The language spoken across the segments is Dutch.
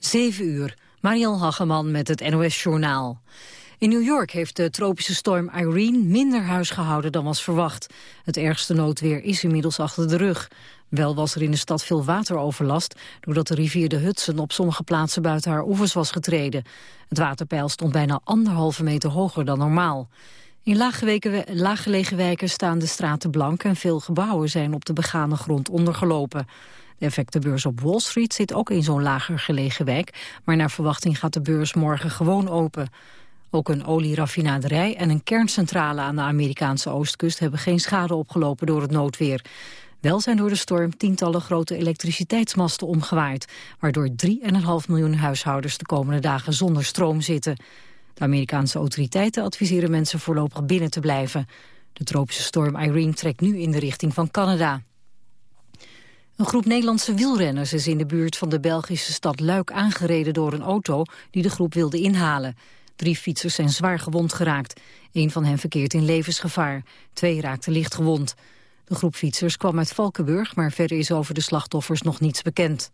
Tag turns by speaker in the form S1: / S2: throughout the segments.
S1: 7 uur, Mariel Hageman met het NOS-journaal. In New York heeft de tropische storm Irene minder huis gehouden dan was verwacht. Het ergste noodweer is inmiddels achter de rug. Wel was er in de stad veel wateroverlast... doordat de rivier de Hudson op sommige plaatsen buiten haar oevers was getreden. Het waterpeil stond bijna anderhalve meter hoger dan normaal. In laaggelegen wijken staan de straten blank... en veel gebouwen zijn op de begane grond ondergelopen. De effectenbeurs op Wall Street zit ook in zo'n lager gelegen wijk... maar naar verwachting gaat de beurs morgen gewoon open. Ook een olieraffinaderij en een kerncentrale aan de Amerikaanse oostkust... hebben geen schade opgelopen door het noodweer. Wel zijn door de storm tientallen grote elektriciteitsmasten omgewaaid... waardoor 3,5 miljoen huishoudens de komende dagen zonder stroom zitten. De Amerikaanse autoriteiten adviseren mensen voorlopig binnen te blijven. De tropische storm Irene trekt nu in de richting van Canada. Een groep Nederlandse wielrenners is in de buurt van de Belgische stad Luik aangereden door een auto die de groep wilde inhalen. Drie fietsers zijn zwaar gewond geraakt. Een van hen verkeert in levensgevaar. Twee raakten licht gewond. De groep fietsers kwam uit Valkenburg, maar verder is over de slachtoffers nog niets bekend.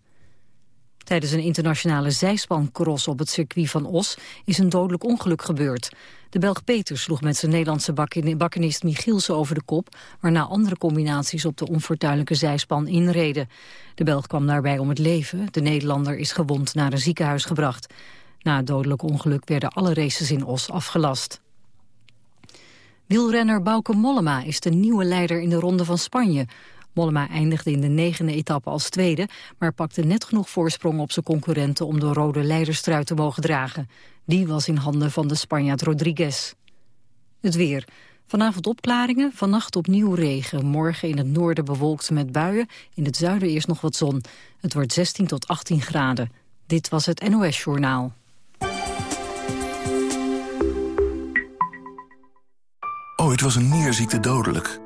S1: Tijdens een internationale zijspancross op het circuit van Os is een dodelijk ongeluk gebeurd. De Belg Peter sloeg met zijn Nederlandse bakkenist Michielsen over de kop... waarna andere combinaties op de onfortuinlijke zijspan inreden. De Belg kwam daarbij om het leven. De Nederlander is gewond naar een ziekenhuis gebracht. Na het dodelijk ongeluk werden alle races in Os afgelast. Wielrenner Bauke Mollema is de nieuwe leider in de Ronde van Spanje. Mollema eindigde in de negende etappe als tweede... maar pakte net genoeg voorsprong op zijn concurrenten... om de rode leiderstrui te mogen dragen. Die was in handen van de Spanjaard Rodriguez. Het weer. Vanavond opklaringen, vannacht opnieuw regen. Morgen in het noorden bewolkt met buien. In het zuiden eerst nog wat zon. Het wordt 16 tot 18 graden. Dit was het NOS Journaal.
S2: Ooit was een nierziekte dodelijk.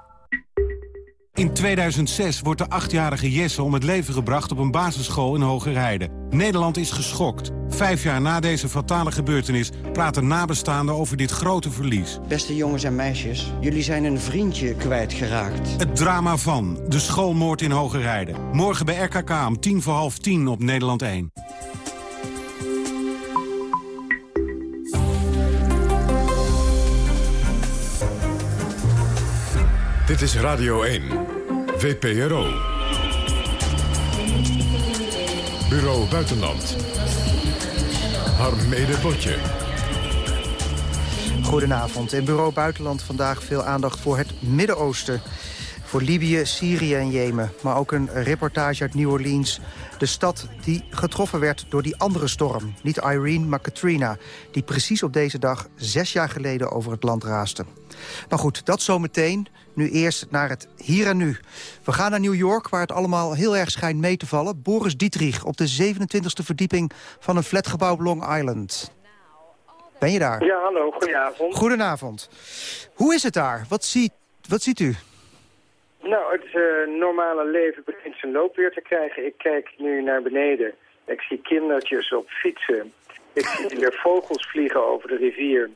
S3: In 2006 wordt de achtjarige Jesse om het leven gebracht op een basisschool in Hogerheide. Nederland is geschokt. Vijf jaar na deze fatale gebeurtenis praten nabestaanden over dit grote verlies.
S4: Beste jongens en meisjes, jullie zijn een vriendje kwijtgeraakt.
S3: Het drama van de schoolmoord in Hogerheide. Morgen bij RKK om tien voor half tien op Nederland 1.
S5: Dit is Radio 1, VPRO. Bureau Buitenland. Harm Botje.
S6: Goedenavond. In Bureau Buitenland vandaag veel aandacht voor het Midden-Oosten. Voor Libië, Syrië en Jemen. Maar ook een reportage uit New Orleans. De stad die getroffen werd door die andere storm. Niet Irene, maar Katrina. Die precies op deze dag zes jaar geleden over het land raaste. Maar goed, dat zometeen. Nu eerst naar het hier en nu. We gaan naar New York, waar het allemaal heel erg schijnt mee te vallen. Boris Dietrich op de 27e verdieping van een flatgebouw Long Island. Ben je daar?
S7: Ja, hallo, goedenavond.
S6: Goedenavond. Hoe is het daar? Wat ziet, wat ziet u?
S7: Nou, het uh, normale leven begint zijn loop weer te krijgen. Ik kijk nu naar beneden. Ik zie kindertjes op fietsen. Ik zie weer vogels vliegen over de rivier.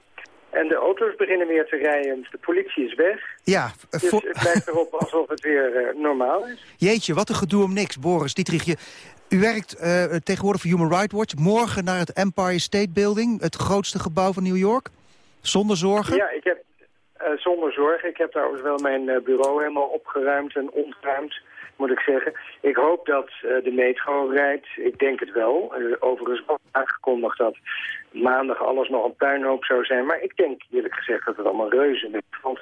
S7: En de auto's beginnen weer te rijden. De politie is weg.
S6: Ja.
S7: Dus het lijkt erop alsof het weer uh, normaal is.
S6: Jeetje, wat een gedoe om niks. Boris Dietrich, u werkt uh, tegenwoordig voor Human Rights Watch. Morgen naar het Empire State Building, het grootste gebouw van New York. Zonder zorgen?
S7: Ja, ik heb zonder zorgen. Ik heb trouwens wel mijn bureau helemaal opgeruimd en ontruimd moet ik zeggen. Ik hoop dat uh, de metro rijdt. Ik denk het wel. Uh, overigens was aangekondigd dat maandag alles nog een puinhoop zou zijn. Maar ik denk eerlijk gezegd dat het allemaal reuze meevalt.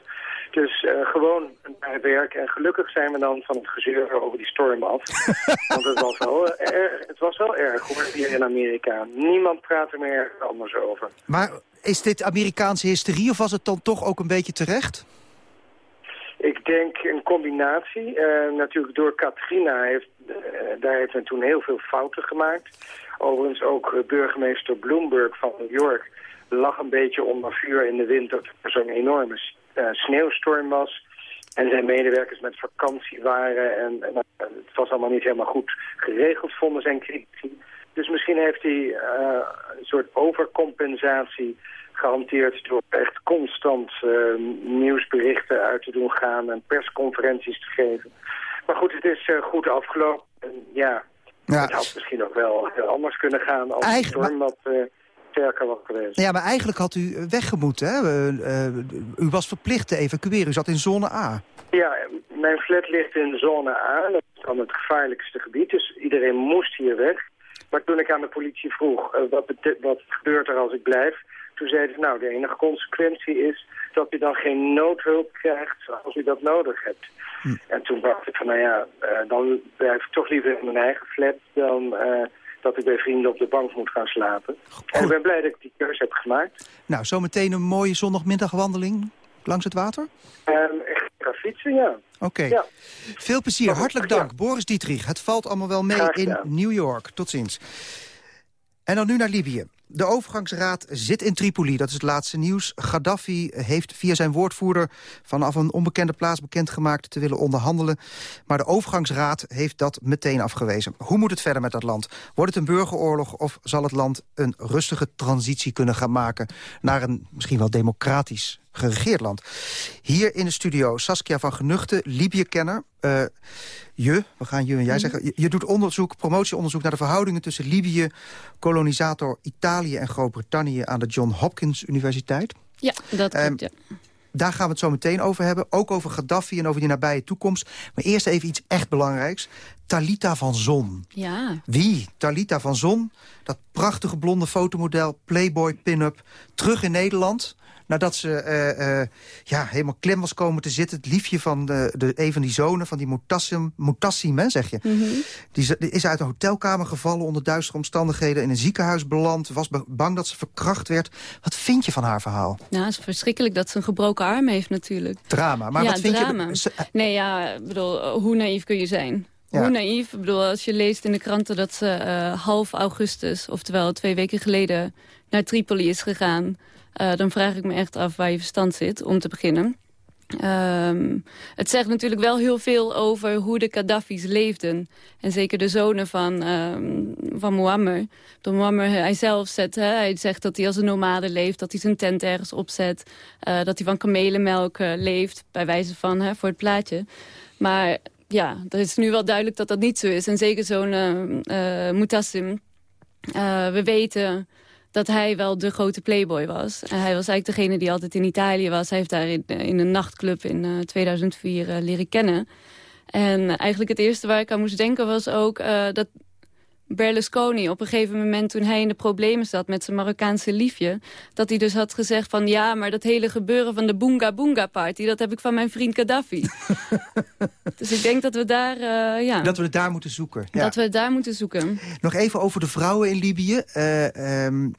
S7: Dus uh, gewoon naar werk. En gelukkig zijn we dan van het gezeur over die storm af. Want het was, wel erg, het was wel erg hoor, hier in Amerika. Niemand praat er meer anders over.
S6: Maar is dit Amerikaanse hysterie of was het dan toch ook een beetje terecht?
S7: Ik denk een combinatie. Uh, natuurlijk door Katrina heeft, uh, daar heeft men toen heel veel fouten gemaakt. Overigens ook burgemeester Bloomberg van New York lag een beetje onder vuur in de wind dat er zo'n enorme sneeuwstorm was. En zijn medewerkers met vakantie waren en, het was allemaal niet helemaal goed geregeld, vonden zijn critici. Dus misschien heeft hij een soort overcompensatie gehanteerd door echt constant uh, nieuwsberichten uit te doen gaan en persconferenties te geven. Maar goed, het is uh, goed afgelopen. En ja, ja, het had misschien ook wel anders kunnen gaan als Eigen... de storm wat sterker was geweest.
S6: Ja, maar eigenlijk had u weggemoet, hè? u was verplicht te evacueren. U zat in zone A.
S7: Ja, mijn flat ligt in zone A. Dat is dan het gevaarlijkste gebied. Dus iedereen moest hier weg. Maar toen ik aan de politie vroeg, uh, wat, wat gebeurt er als ik blijf? Toen zeiden ze, nou, de enige consequentie is dat u dan geen noodhulp krijgt als u dat nodig hebt. Hm. En toen dacht ik van, nou ja, uh, dan blijf ik toch liever in mijn eigen flat dan uh, dat ik bij vrienden op de bank moet gaan slapen. Goed. En ik ben blij dat ik die keuze heb gemaakt.
S6: Nou, zometeen een mooie zondagmiddagwandeling langs het water?
S7: Um, ik ga fietsen, ja.
S6: Oké. Ja. Veel plezier. Hartelijk dank. Boris Dietrich. Het valt allemaal wel mee in New York. Tot ziens. En dan nu naar Libië. De overgangsraad zit in Tripoli, dat is het laatste nieuws. Gaddafi heeft via zijn woordvoerder vanaf een onbekende plaats bekendgemaakt te willen onderhandelen. Maar de overgangsraad heeft dat meteen afgewezen. Hoe moet het verder met dat land? Wordt het een burgeroorlog of zal het land een rustige transitie kunnen gaan maken... naar een misschien wel democratisch geregeerd land. Hier in de studio Saskia van Genuchten, Libië-kenner. Uh, je, we gaan je en jij mhm. zeggen, je, doet onderzoek, promotieonderzoek naar de verhoudingen tussen Libië, kolonisator Italië en Groot-Brittannië aan de John Hopkins Universiteit.
S8: Ja, dat klopt, um, ja.
S6: Daar gaan we het zo meteen over hebben. Ook over Gaddafi en over die nabije toekomst. Maar eerst even iets echt belangrijks. Talita van Zon.
S8: Ja.
S6: Wie? Talita van Zon. Dat prachtige blonde fotomodel, Playboy pin-up. Terug in Nederland nadat ze uh, uh, ja, helemaal klem was komen te zitten... het liefje van de, de, een van die zonen, van die Mutassim, Mutassim hè, zeg je. Mm -hmm. die, die, is uit een hotelkamer gevallen onder duistere omstandigheden... in een ziekenhuis beland, was bang dat ze verkracht werd. Wat vind je van haar verhaal?
S8: Nou, het is verschrikkelijk dat ze een gebroken arm heeft natuurlijk.
S6: Drama, maar
S8: ja,
S6: wat vind
S8: drama. je... Nee, ja, bedoel, hoe naïef kun je zijn? Ja. Hoe naïef. Ik bedoel, als je leest in de kranten dat ze uh, half augustus... oftewel twee weken geleden naar Tripoli is gegaan... Uh, dan vraag ik me echt af waar je verstand zit, om te beginnen. Um, het zegt natuurlijk wel heel veel over hoe de Gaddafi's leefden. En zeker de zonen van, um, van Muammar. Door Muammar hij zelf zet, hè, hij zegt dat hij als een nomade leeft... dat hij zijn tent ergens opzet, uh, dat hij van kamelenmelk uh, leeft... bij wijze van, hè, voor het plaatje. Maar ja, het is nu wel duidelijk dat dat niet zo is. En zeker zo'n uh, Mutassim. we weten dat hij wel de grote playboy was. Hij was eigenlijk degene die altijd in Italië was. Hij heeft daar in, in een nachtclub in uh, 2004 uh, leren kennen. En eigenlijk het eerste waar ik aan moest denken was ook uh, dat Berlusconi op een gegeven moment toen hij in de problemen zat met zijn Marokkaanse liefje, dat hij dus had gezegd van ja, maar dat hele gebeuren van de Boonga Boonga Party, dat heb ik van mijn vriend Gaddafi. dus ik denk dat we daar, uh, ja.
S6: Dat we het daar moeten zoeken. Ja.
S8: Dat we het daar moeten zoeken.
S6: Nog even over de vrouwen in Libië. Uh, um,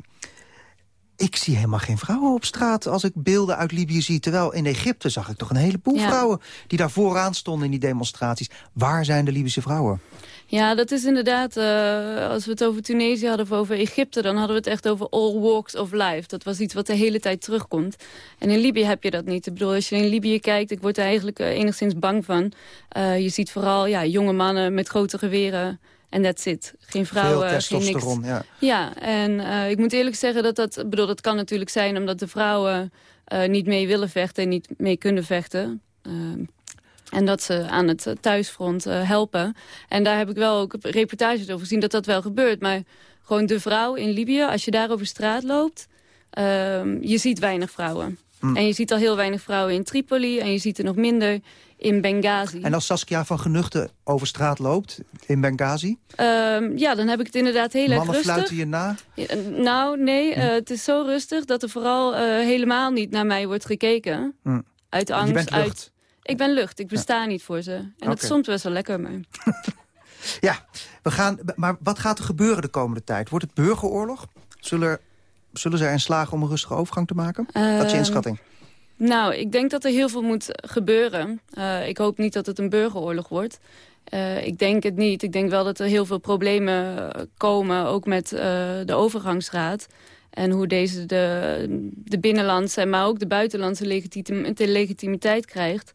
S6: ik zie helemaal geen vrouwen op straat als ik beelden uit Libië zie. Terwijl in Egypte zag ik toch een heleboel ja. vrouwen... die daar vooraan stonden in die demonstraties. Waar zijn de Libische vrouwen?
S8: Ja, dat is inderdaad, uh, als we het over Tunesië hadden of over Egypte... dan hadden we het echt over all walks of life. Dat was iets wat de hele tijd terugkomt. En in Libië heb je dat niet. Ik bedoel, als je in Libië kijkt, ik word er eigenlijk uh, enigszins bang van. Uh, je ziet vooral ja, jonge mannen met grote geweren... En that's it. Geen vrouwen,
S6: Veel
S8: geen
S6: niks.
S8: Ja, ja en ik moet eerlijk zeggen dat dat... bedoel, dat kan natuurlijk zijn omdat de vrouwen niet mee willen vechten... en niet mee kunnen vechten. En dat ze aan het thuisfront helpen. En daar heb ik wel ook reportages over gezien dat dat wel gebeurt. Maar gewoon de vrouw in Libië, als je daar over straat loopt... Ehm, je ziet weinig vrouwen. Mm. En je ziet al heel weinig vrouwen in Tripoli en je ziet er nog minder in Benghazi.
S6: En als Saskia van Genuchten over straat loopt in Benghazi?
S8: Um, ja, dan heb ik het inderdaad heel
S6: Mannen
S8: erg rustig.
S6: fluiten je na?
S8: Ja, nou, nee, uh, het is zo rustig dat er vooral uh, helemaal niet naar mij wordt gekeken. Hm. Uit angst.
S6: Je bent lucht.
S8: Uit... Ik ben lucht, ik besta ja. niet voor ze. En okay. dat is soms best wel lekker, maar...
S6: ja, we gaan, maar wat gaat er gebeuren de komende tijd? Wordt het burgeroorlog? Zullen, er, zullen ze erin slagen om een rustige overgang te maken? Uh, dat is je inschatting.
S8: Nou, ik denk dat er heel veel moet gebeuren. Uh, ik hoop niet dat het een burgeroorlog wordt. ik denk het niet. Ik denk wel dat er heel veel problemen komen, ook met de overgangsraad. En hoe deze de, de binnenlandse, maar ook de buitenlandse legitimiteit krijgt.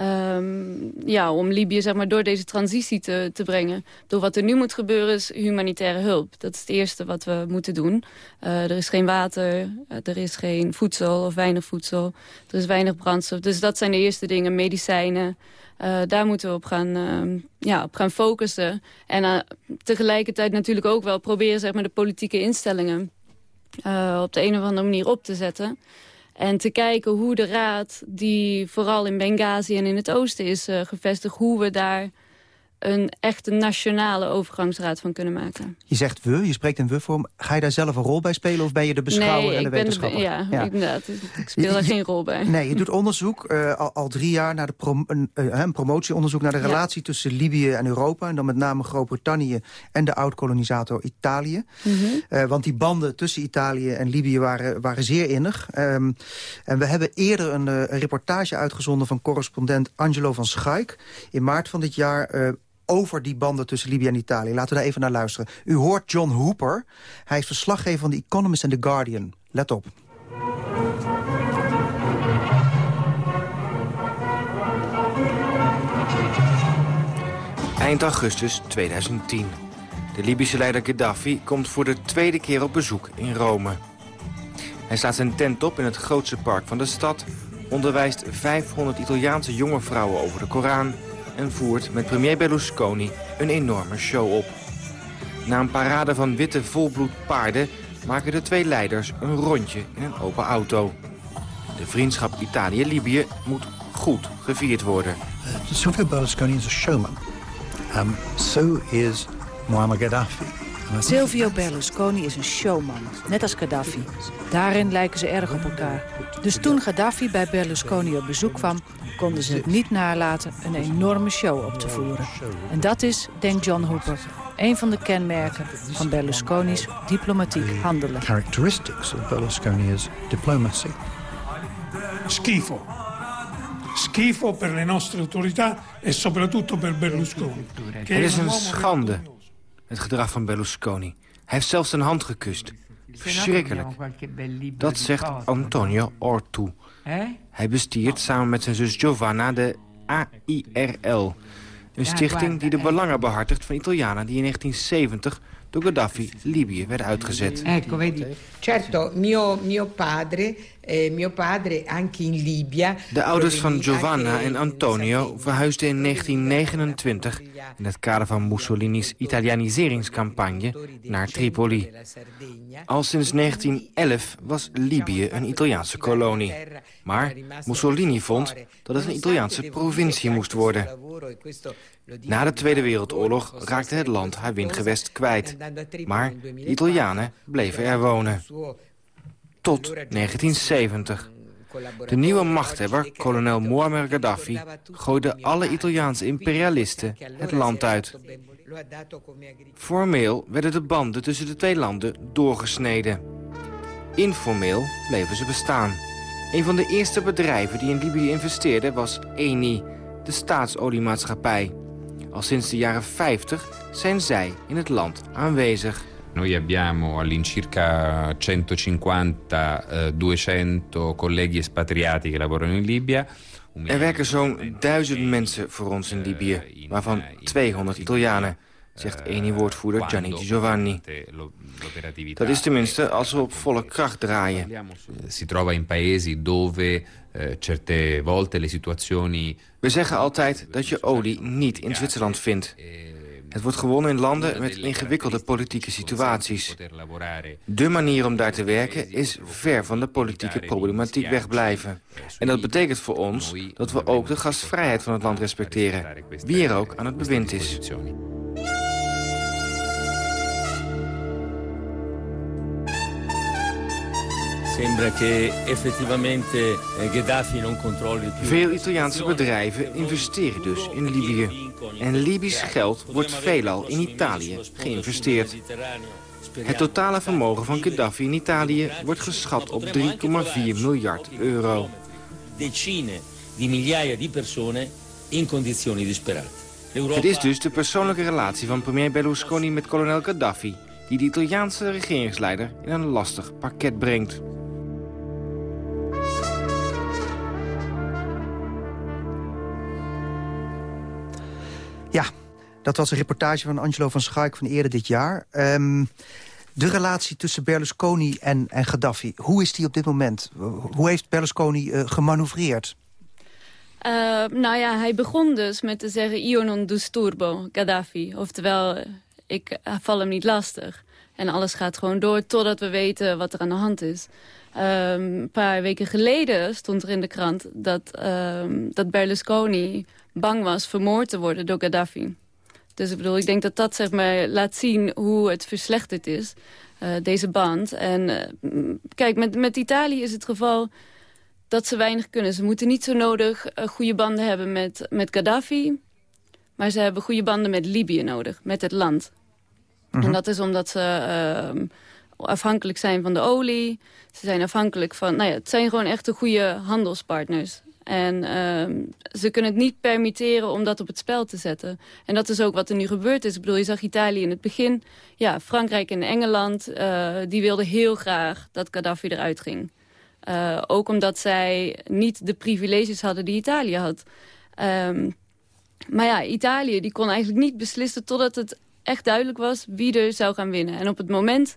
S8: Um, ja, om Libië zeg maar, door deze transitie te, te brengen. Door wat er nu moet gebeuren is humanitaire hulp. Dat is het eerste wat we moeten doen. Uh, er is geen water, uh, er is geen voedsel of weinig voedsel. Er is weinig brandstof. Dus dat zijn de eerste dingen, medicijnen. Uh, daar moeten we op gaan, ja, op gaan focussen. En tegelijkertijd natuurlijk ook wel proberen zeg maar, de politieke instellingen... op de een of andere manier op te zetten... En te kijken hoe de raad, die vooral in Benghazi en in het oosten is uh, gevestigd... hoe we daar een echte nationale overgangsraad van kunnen maken.
S6: Je zegt we, je spreekt in we-vorm. Ga je daar zelf een rol bij spelen of ben je de beschouwer
S8: nee,
S6: en de wetenschapper?
S8: ja, ja, inderdaad. Ik speel daar geen rol bij.
S6: Nee, je doet onderzoek uh, al, al, drie jaar naar de prom een, uh, een, promotieonderzoek... naar de relatie tussen Libië en Europa. En dan met name Groot-Brittannië en de oud-kolonisator Italië. Mm -hmm. uh, want die banden tussen Italië en Libië waren, waren zeer innig. Um, en we hebben eerder een, een, reportage uitgezonden van correspondent Angelo van Schaik. In maart van dit jaar over die banden tussen Libië en Italië. Laten we daar even naar luisteren. U hoort John Hooper. Hij is verslaggever van The Economist en The Guardian. Let op.
S9: Eind augustus 2010. De Libische leider Gaddafi komt voor de tweede keer op bezoek in Rome. Hij slaat zijn tent op in het grootste park van de stad... onderwijst 500 Italiaanse jonge vrouwen over de Koran en voert met premier Berlusconi een enorme show op. Na een parade van witte volbloed paarden maken de twee leiders een rondje in een open auto. De vriendschap Italië-Libië moet goed gevierd worden.
S10: Silvio Berlusconi is a showman. Um, so is Muammar Gaddafi.
S11: Silvio Berlusconi is een showman, net als Gaddafi. Daarin lijken ze erg op elkaar. Dus toen Gaddafi bij Berlusconi op bezoek kwam... konden ze het niet nalaten een enorme show op te voeren. En dat is, denkt John Hooper, een van de kenmerken van Berlusconi's diplomatiek handelen.
S10: Characteristics of Berlusconi's diplomacy.
S12: Schifo. Schifo per le nostre autorità e soprattutto per Berlusconi.
S9: Het is een schande, het gedrag van Berlusconi. Hij heeft zelfs zijn hand gekust. Verschrikkelijk. Dat zegt Antonio Ortu. Hij bestiert samen met zijn zus Giovanna de AIRL. Een stichting die de belangen behartigt van Italianen die in 1970 door Gaddafi Libië werden uitgezet.
S13: Ecco, vedi. Certo, mio, mio padre, eh, mio padre anche in Libia.
S9: De ouders van Giovanna en Antonio verhuisden in 1929 in het kader van Mussolini's Italianiseringscampagne naar Tripoli. Al sinds 1911 was Libië een Italiaanse kolonie. Maar Mussolini vond dat het een Italiaanse provincie moest worden. Na de Tweede Wereldoorlog raakte het land haar windgewest kwijt. Maar de Italianen bleven er wonen. Tot 1970. De nieuwe machthebber, kolonel Muammar Gaddafi, gooide alle Italiaanse imperialisten het land uit. Formeel werden de banden tussen de twee landen doorgesneden. Informeel bleven ze bestaan. Een van de eerste bedrijven die in Libië investeerde was Eni, de staatsoliemaatschappij. Al sinds de jaren 50 zijn zij in het land aanwezig.
S14: Noi abbiamo all'incirca 150, uh, 200 colleghi espatriati che lavorano in Libia.
S9: Er werken zo'n duizend mensen voor ons in Libië, waarvan 200 Italianen, zegt ene-woordvoerder Gianni Giovanni. Dat is tenminste als we op volle kracht draaien.
S14: Si trova in paesi dove certe volte le situazioni...
S9: We zeggen altijd dat je olie niet in Zwitserland vindt. Het wordt gewonnen in landen met ingewikkelde politieke situaties. De manier om daar te werken is ver van de politieke problematiek wegblijven. En dat betekent voor ons dat we ook de gastvrijheid van het land respecteren. Wie er ook aan het bewind is.
S15: Sembra che effettivamente eh, Gheddafi non controlli più.
S9: Veel Italiaanse bedrijven investeren dus in Libië. En Libisch geld wordt veelal in Italië geïnvesteerd. Het totale vermogen van Gaddafi in Italië wordt geschat op 3,4 miljard euro.
S15: Decine di migliaia di persone in condizioni disperate.
S9: Het is dus de persoonlijke relatie van premier Berlusconi met kolonel Gaddafi... die de Italiaanse regeringsleider in een lastig pakket brengt.
S6: Ja, dat was een reportage van Angelo van Schaik van eerder dit jaar. Um, de relatie tussen Berlusconi en, en Gaddafi, hoe is die op dit moment? Hoe heeft Berlusconi uh, gemanoeuvreerd?
S8: Uh, nou ja, hij begon dus met te zeggen... io non disturbo, Gaddafi. Oftewel, ik val hem niet lastig. En alles gaat gewoon door totdat we weten wat er aan de hand is. Een paar weken geleden stond er in de krant dat, um, dat Berlusconi bang was vermoord te worden door Gaddafi. Dus ik bedoel, ik denk dat dat zeg maar, laat zien hoe het verslechterd is, uh, deze band. En uh, kijk, met, met Italië is het geval dat ze weinig kunnen. Ze moeten niet zo nodig uh, goede banden hebben met, met Gaddafi... maar ze hebben goede banden met Libië nodig, met het land. En
S16: Mhm.
S8: dat is omdat ze ehm, afhankelijk zijn van de olie. Ze zijn afhankelijk van... Nou ja, het zijn gewoon echt de goede handelspartners. En ehm, ze kunnen het niet permitteren om dat op het spel te zetten. En dat is ook wat er nu gebeurd is. Ik bedoel, je zag Italië in het begin. Ja, Frankrijk en Engeland, eh, die wilden heel graag dat Gaddafi eruit ging. Eh, ook omdat zij niet de privileges hadden die Italië had. Ehm, maar ja, Italië die kon eigenlijk niet beslissen totdat het echt duidelijk was wie er zou gaan winnen. En op het moment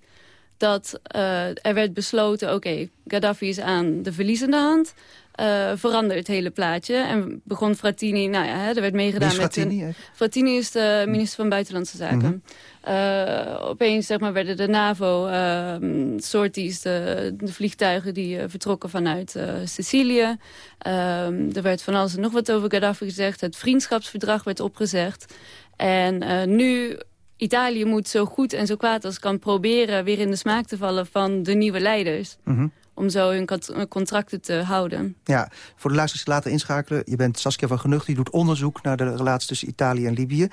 S8: dat uh, er werd besloten, oké, Gaddafi is aan de verliezende hand... Uh, veranderde het hele plaatje en begon Frattini, nou ja, hè, er werd meegedaan
S6: Frattini,
S8: met... Een, Frattini is de minister van Buitenlandse Zaken. Mm -hmm. uh, opeens zeg maar, werden de NAVO-sorties, de, de, vliegtuigen die vertrokken vanuit Sicilië. er werd van alles en nog wat over Gaddafi gezegd. Het vriendschapsverdrag werd opgezegd. En nu, Italië moet zo goed en zo kwaad als kan proberen... weer in de smaak te vallen van de nieuwe leiders.
S6: Mm -hmm.
S8: Om zo hun contracten te houden.
S6: Ja, voor de luisteraars laten inschakelen. Je bent Saskia van Genucht, die doet onderzoek naar de relatie tussen Italië en Libië.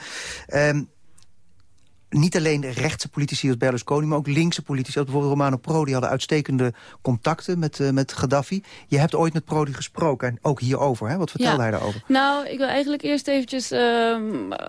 S6: Um, niet alleen rechtse politici als Berlusconi, maar ook linkse politici. Als bijvoorbeeld Romano Prodi hadden uitstekende contacten met, uh, met Gaddafi. Je hebt ooit met Prodi gesproken, en ook hierover. Hè? Wat vertelde
S8: ja.
S6: hij daarover?
S8: Nou, ik wil eigenlijk eerst eventjes... Uh,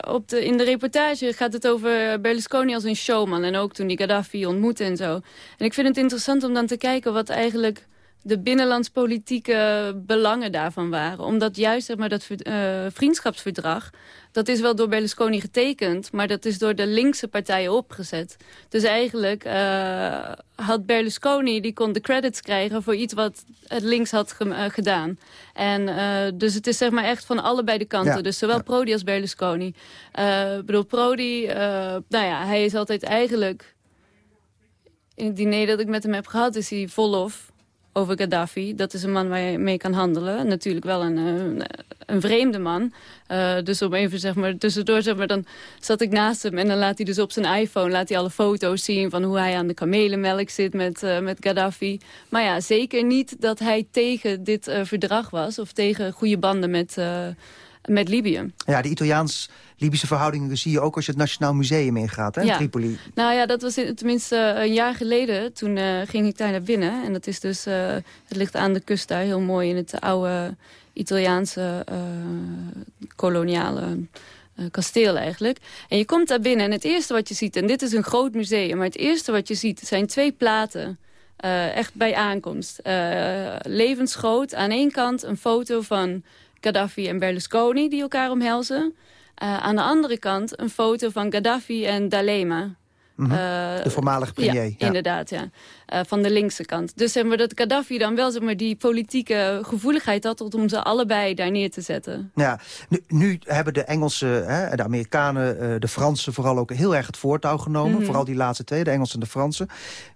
S8: op de, in de reportage gaat het over Berlusconi als een showman. En ook toen die Gaddafi ontmoette en zo. En ik vind het interessant om dan te kijken wat eigenlijk de binnenlandspolitieke belangen daarvan waren. Omdat juist zeg maar, dat uh, vriendschapsverdrag... dat is wel door Berlusconi getekend... maar dat is door de linkse partijen opgezet. Dus eigenlijk uh, had Berlusconi... die kon de credits krijgen voor iets wat het links had ge uh, gedaan. En dus het is zeg maar echt van allebei de kanten.
S6: Ja.
S8: Dus zowel
S6: Ja.
S8: Prodi als Berlusconi. Ik bedoel, Prodi... nou ja, hij is altijd eigenlijk... In het diner dat ik met hem heb gehad... is hij volop over Gaddafi. Dat is een man waar je mee kan handelen. Natuurlijk wel een, een, een vreemde man. Uh, dus om even zeg maar, tussendoor, zeg maar, dan zat ik naast hem... en dan laat hij dus op zijn iPhone laat hij alle foto's zien... van hoe hij aan de kamelenmelk zit met, uh, met Gaddafi. Maar ja, zeker niet dat hij tegen dit verdrag was... of tegen goede banden met, met Libië.
S6: Ja, de Italiaans-Libische verhoudingen zie je ook als je het Nationaal Museum ingaat, hè,
S8: ja.
S6: Tripoli.
S8: Nou ja, dat was in, tenminste een jaar geleden. Toen uh, ging ik daar naar binnen. En dat is dus, uh, het ligt aan de kust daar, heel mooi in het oude Italiaanse uh, koloniale kasteel eigenlijk. En je komt daar binnen en het eerste wat je ziet, en dit is een groot museum, maar het eerste wat je ziet zijn twee platen. Uh, echt bij aankomst. Uh, levensgroot. Aan één kant een foto van Gaddafi en Berlusconi die elkaar omhelzen. Uh, aan de andere kant een foto van Gaddafi en D'Alema.
S6: Mm -hmm. uh, de voormalige premier.
S8: Ja, ja. inderdaad, ja. Uh, van de linkse kant. Dus zeg maar, dat Gaddafi dan wel zeg maar, die politieke gevoeligheid had... om ze allebei daar neer te zetten.
S6: Ja, nu, nu hebben de Engelsen, hè, de Amerikanen, uh, de Fransen... vooral ook heel erg het voortouw genomen. Mm -hmm. Vooral die laatste twee, de Engelsen en de Fransen.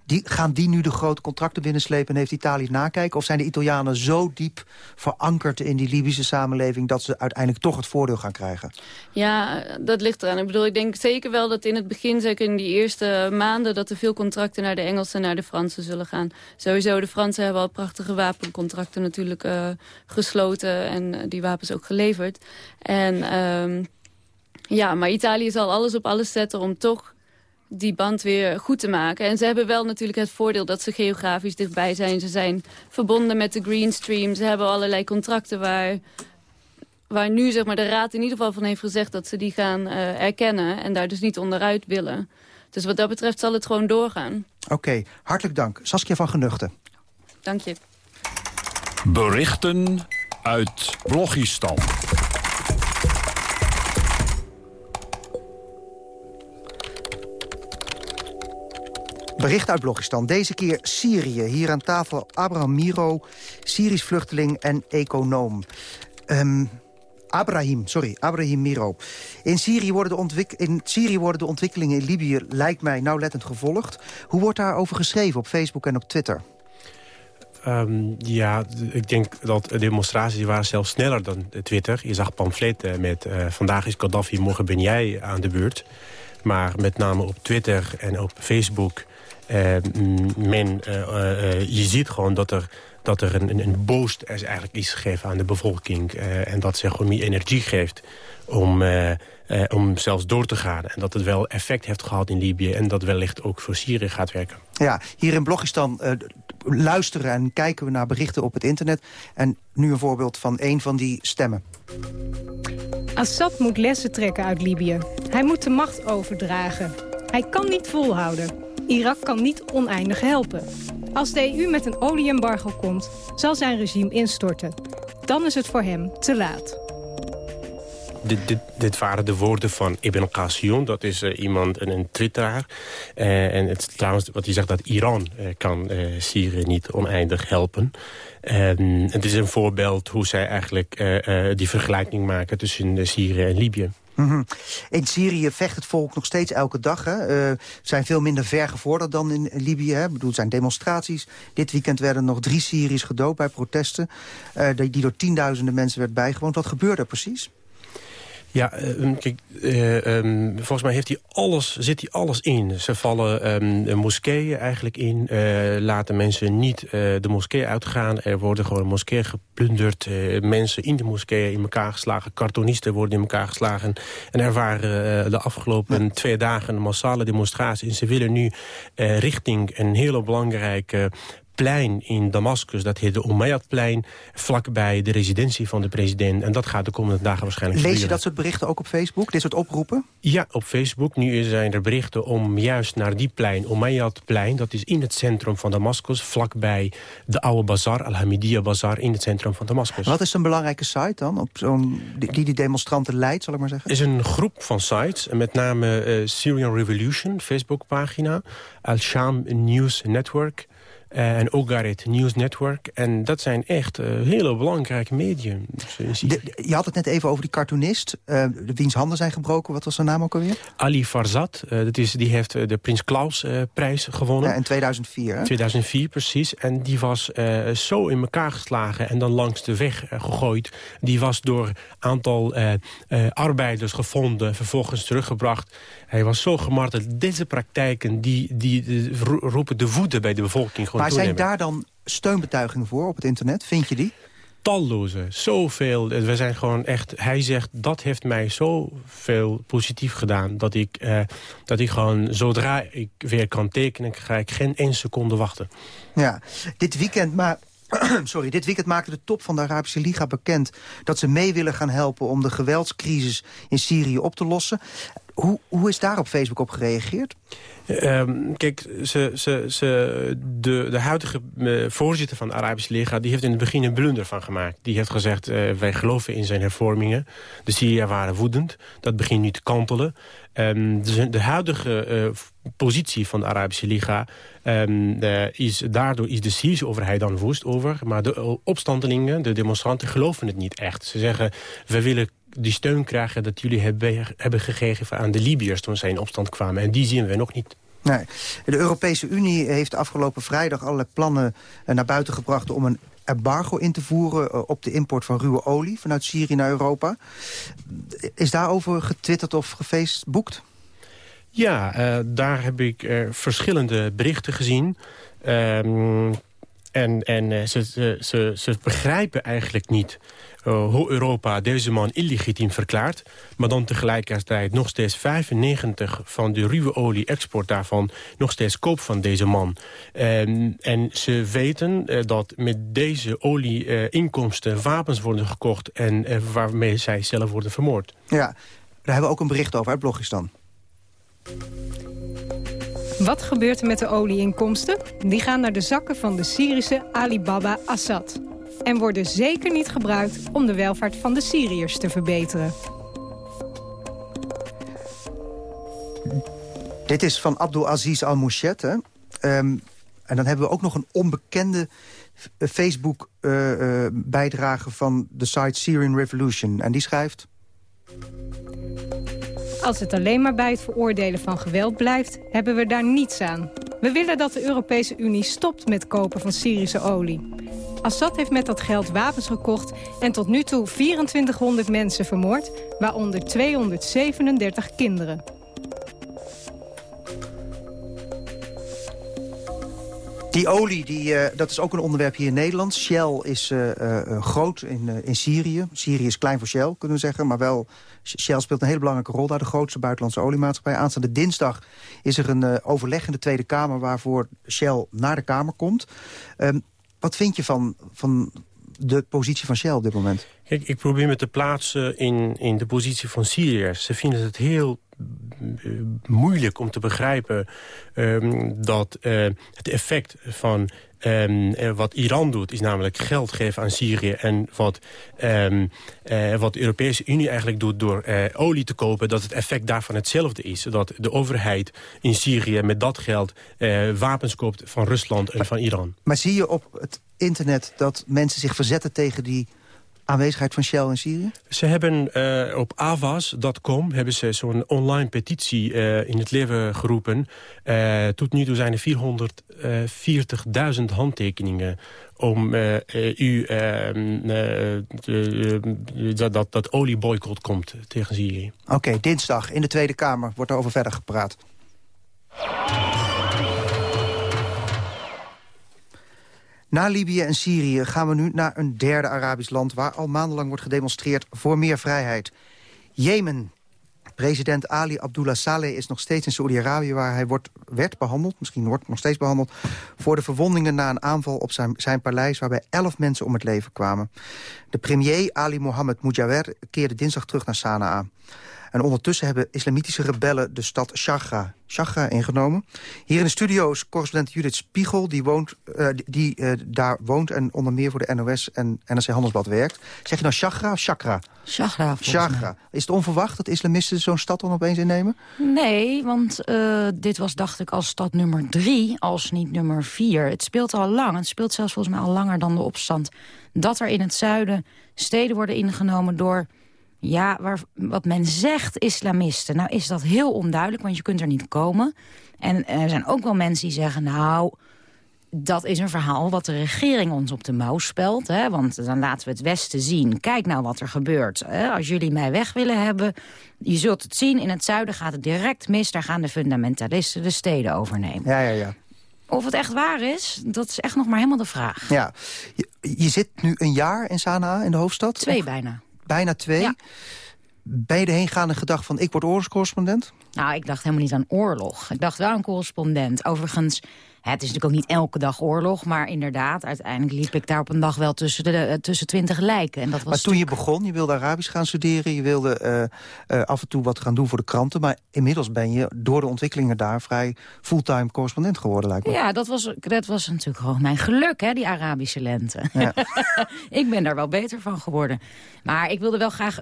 S6: Die, gaan die nu de grote contracten binnenslepen en heeft Italië nakijken? Of zijn de Italianen zo diep verankerd in die Libische samenleving... dat ze uiteindelijk toch het voordeel gaan krijgen?
S8: Ja, dat ligt eraan. Ik bedoel, ik denk zeker wel dat in het begin, zeker in die eerste maanden... dat er veel contracten naar de Engelsen en naar de Fransen zullen gaan. Sowieso, de Fransen hebben al prachtige wapencontracten natuurlijk uh, gesloten... en uh, die wapens ook geleverd. En um, ja, maar Italië zal alles op alles zetten om toch die band weer goed te maken. En ze hebben wel natuurlijk het voordeel dat ze geografisch dichtbij zijn. Ze zijn verbonden met de Green Stream. Ze hebben allerlei contracten waar waar nu zeg maar, de Raad in ieder geval van heeft gezegd... dat ze die gaan uh, erkennen en daar dus niet onderuit willen. Dus wat dat betreft zal het gewoon doorgaan.
S6: Oké, hartelijk dank. Saskia van Genuchten.
S8: Dank je.
S16: Berichten uit Blogistan.
S6: Bericht uit Blogistan. Deze keer Syrië. Hier aan tafel Abraham Miro, Syrisch vluchteling en econoom. Um, Abraham, sorry, Abraham Miro. In Syrië, worden de in Syrië worden de ontwikkelingen in Libië, lijkt mij, nauwlettend gevolgd. Hoe wordt daarover geschreven op Facebook en op Twitter?
S17: Um, ja, ik denk dat de demonstraties waren zelfs sneller dan Twitter. Je zag pamfletten met uh, vandaag is Gaddafi, morgen ben jij aan de beurt. Maar met name op Twitter en op Facebook... Uh, men, uh, je ziet gewoon dat er dat er een, een, een boost is eigenlijk is gegeven aan de bevolking. Uh, en dat ze gewoon meer energie geeft om, uh, uh, om zelfs door te gaan. En dat het wel effect heeft gehad in Libië. En dat wellicht ook voor Syrië gaat werken.
S6: Ja, hier in Blogistan luisteren en kijken we naar berichten op het internet. En nu een voorbeeld van een van die stemmen.
S18: Assad moet lessen trekken uit Libië. Hij moet de macht overdragen. Hij kan niet volhouden. Irak kan niet oneindig helpen. Als de EU met een olieembargo komt, zal zijn regime instorten. Dan is het voor hem te laat.
S17: Dit, dit, dit, waren de woorden van Ibn Qassioun. Dat is uh, iemand, een, een twitteraar. Uh, en het, trouwens, wat hij zegt dat Iran uh, kan Syrië niet oneindig helpen. het is een voorbeeld hoe zij eigenlijk die vergelijking maken tussen Syrië en Libië.
S6: Mhm. In Syrië vecht het volk nog steeds elke dag. Hè. Uh, zijn veel minder ver gevorderd dan in Libië. Hè. Bedoel, zijn demonstraties. Dit weekend werden nog drie Syriërs gedood bij protesten. Uh, die door tienduizenden mensen werd bijgewoond. Wat gebeurde er precies?
S17: Ja, ehm, kijk, uh, um, volgens mij heeft hij alles, zit hij alles in. Ze vallen um, moskeeën eigenlijk in, uh, laten mensen niet uh, de moskee uitgaan. Er worden gewoon moskeeën geplunderd, mensen in de moskeeën in elkaar geslagen. Cartoonisten worden in elkaar geslagen. En er waren de afgelopen twee dagen een massale demonstratie. En ze willen nu richting een hele belangrijke plein in Damascus, dat heet de Umayyadplein, vlakbij de residentie van de president. En dat gaat de komende dagen waarschijnlijk
S6: Lees je dat soort berichten ook op Facebook, dit soort oproepen?
S17: Ja, op Facebook. Nu zijn er berichten om juist naar die plein, Umayyadplein, dat is in het centrum van Damascus, vlakbij de oude bazaar, Al-Hamidiyya Bazaar, in het centrum van Damascus.
S6: Wat is een belangrijke site dan, op zo'n die, die demonstranten leidt, zal ik maar zeggen?
S17: is een groep van sites, met name uh, Syrian Revolution, Facebookpagina, Al-Sham News Network... Uh, en Ogarit News Network. En dat zijn echt uh, hele belangrijke media.
S6: Je had het net even over die cartoonist. de wiens handen zijn gebroken. Wat was zijn naam ook alweer?
S17: Ali Farzad. dat is, die heeft de Prins Klaus prijs gewonnen.
S6: Ja, in 2004, hè?
S17: 2004, precies. En die was zo in elkaar geslagen en dan langs de weg gegooid. Die was door een aantal arbeiders gevonden, vervolgens teruggebracht. Hij was zo gemarteld. Deze praktijken die, die, roepen de woede bij de bevolking
S6: maar zijn daar dan steunbetuigingen voor op het internet? Vind je die?
S17: talloze, zoveel. We zijn gewoon echt, hij zegt, dat heeft mij zoveel positief gedaan... dat ik, eh, dat ik gewoon, zodra ik weer kan tekenen... ga ik geen één seconde wachten.
S6: Ja, dit weekend, maar... Sorry, dit weekend maakte de top van de Arabische Liga bekend... dat ze mee willen gaan helpen om de geweldscrisis in Syrië op te lossen. Hoe, hoe is daar op Facebook op gereageerd?
S17: Um, kijk, ze, ze, ze, de, de huidige uh, voorzitter van de Arabische Liga... die heeft in het begin een blunder van gemaakt. Die heeft gezegd, uh, wij geloven in zijn hervormingen. De Syriërs waren woedend. Dat begint nu te kantelen. Um, de, de, huidige uh, positie van de Arabische Liga... Um, is, daardoor is de Syrische overheid dan woest over. Maar de opstandelingen, de demonstranten, geloven het niet echt. Ze zeggen, we willen die steun krijgen dat jullie hebben, hebben gegeven aan de Libiërs toen zij in opstand kwamen. En die zien we nog niet.
S6: Nee. De Europese Unie heeft afgelopen vrijdag allerlei plannen eh, naar buiten gebracht... om een embargo in te voeren eh, op de import van ruwe olie vanuit Syrië naar Europa. Is daarover getwitterd of gefaceboekt?
S17: Ja, uh, daar heb ik uh, verschillende berichten gezien. Um, En, en ze, ze, ze begrijpen eigenlijk niet hoe Europa deze man illegitiem verklaart. Maar dan tegelijkertijd nog steeds 95 van de ruwe olie-export daarvan... nog steeds koopt van deze man. En, en ze weten dat met deze olie-inkomsten wapens worden gekocht... en waarmee zij zelf worden vermoord.
S6: Ja, daar hebben we ook een bericht over uit Blogistan.
S18: Wat gebeurt er met de olieinkomsten? Die gaan naar de zakken van de Syrische Alibaba Assad. En worden zeker niet gebruikt om de welvaart van de Syriërs te verbeteren.
S6: Dit is van Abdul Aziz al-Mouchet. Um, en dan hebben we ook nog een onbekende Facebook-bijdrage uh, uh, van de site Syrian Revolution. En die schrijft...
S18: Als het alleen maar bij het veroordelen van geweld blijft, hebben we daar niets aan. We willen dat de Europese Unie stopt met kopen van Syrische olie. Assad heeft met dat geld wapens gekocht en tot nu toe 2400 mensen vermoord, waaronder 237 kinderen.
S6: Die olie, die, uh, dat is ook een onderwerp hier in Nederland. Shell is uh, uh, groot in, in Syrië. Syrië is klein voor Shell, kunnen we zeggen. Maar wel, Shell speelt een hele belangrijke rol daar. De grootste buitenlandse oliemaatschappij. Aanstaande dinsdag is er een overleg in de Tweede Kamer... waarvoor Shell naar de Kamer komt. Ehm, wat vind je van, van de positie van Shell op dit moment?
S17: Kijk, ik probeer me te plaatsen in, in de positie van Syriërs. Ze vinden het heel eh, moeilijk om te begrijpen um, dat uh, het effect van um, wat Iran doet... is namelijk geld geven aan Syrië. En wat, um, uh, wat de Europese Unie eigenlijk doet door olie te kopen... dat het effect daarvan hetzelfde is. Dat de overheid in Syrië met dat geld wapens koopt van Rusland en van Iran.
S6: Maar zie je op het internet dat mensen zich verzetten tegen die aanwezigheid van Shell in Syrië?
S17: Ze hebben uh, op avas.com hebben ze zo'n online petitie uh, in het leven geroepen. Uh, tot nu toe zijn er 440.000 handtekeningen om u dat, dat, dat olieboycott komt tegen Syrië.
S6: Oké, okay, dinsdag in de Tweede Kamer wordt er over verder gepraat. Na Libië en Syrië gaan we nu naar een derde Arabisch land... waar al maandenlang wordt gedemonstreerd voor meer vrijheid. Jemen. President Ali Abdullah Saleh is nog steeds in Saoedi-Arabië... waar hij wordt, werd behandeld, misschien wordt nog steeds behandeld... voor de verwondingen na een aanval op zijn, zijn paleis... waarbij elf mensen om het leven kwamen. De premier Ali Mohammed Moujawer keerde dinsdag terug naar Sanaa. En ondertussen hebben islamitische rebellen de stad Shagra, Shagra ingenomen. Hier in de studio is correspondent Judith Spiegel, die, woont, uh, die uh, daar woont en onder meer voor de NOS en NRC Handelsblad werkt. Zeg je nou Shagra of Chakra?
S19: Shagra, Shagra.
S6: Is het onverwacht dat islamisten zo'n stad dan opeens innemen?
S19: Nee, want uh, dit was, dacht ik, als stad nummer drie, als niet nummer vier. Het speelt al lang, het speelt zelfs volgens mij al langer dan de opstand... dat er in het zuiden steden worden ingenomen door ja, waar, wat men zegt islamisten. Nou is dat heel onduidelijk, want je kunt er niet komen. En er zijn ook wel mensen die zeggen... nou, dat is een verhaal wat de regering ons op de mouw spelt. Hè? Want dan laten we het Westen zien. Kijk nou wat er gebeurt. Hè? Als jullie mij weg willen hebben... je zult het zien, in het zuiden gaat het direct mis. Daar gaan de fundamentalisten de steden overnemen.
S6: Ja, ja, ja.
S19: Of het echt waar is, dat is echt nog maar helemaal de vraag.
S6: Ja, je, je zit nu een jaar in Sanaa, in de hoofdstad?
S19: Twee bijna
S6: bijna twee. Ja. Ben je erheen en gedacht van ik word oorlogscorrespondent?
S19: Nou, ik dacht helemaal niet aan oorlog. Ik dacht wel aan correspondent. Overigens het is natuurlijk ook niet elke dag oorlog, maar inderdaad, uiteindelijk liep ik daar op een dag wel tussen, de, eh, tussen twintig lijken. En dat was
S6: maar toen je begon, je wilde Arabisch gaan studeren, je wilde uh, uh, af en toe wat gaan doen voor de kranten, maar inmiddels ben je door de ontwikkelingen daar vrij fulltime correspondent geworden, lijkt me.
S19: Ja, dat was, dat was natuurlijk gewoon mijn geluk, hè, die Arabische lente. Ja. ik ben daar wel beter van geworden. Maar ik wilde wel graag,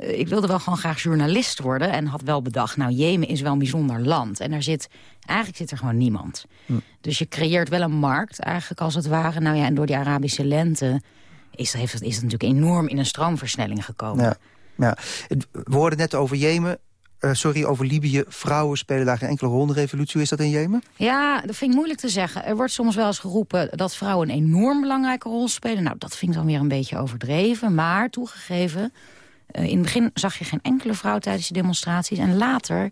S19: ik wilde wel gewoon graag journalist worden en had wel bedacht, nou, Jemen is wel een bijzonder land. En daar zit Eigenlijk zit er gewoon niemand. Hm. Dus je creëert wel een markt, eigenlijk als het ware. Nou ja, en door die Arabische lente is, heeft het, is het natuurlijk enorm in een stroomversnelling gekomen.
S6: Ja, ja. We hoorden net over Jemen. Uh, sorry, over Libië. Vrouwen spelen daar geen enkele rol in de revolutie. Is dat in Jemen?
S19: Ja, dat vind ik moeilijk te zeggen. Er wordt soms wel eens geroepen dat vrouwen een enorm belangrijke rol spelen. Nou, dat vind ik dan weer een beetje overdreven. Maar toegegeven, uh, in het begin zag je geen enkele vrouw tijdens de demonstraties. En later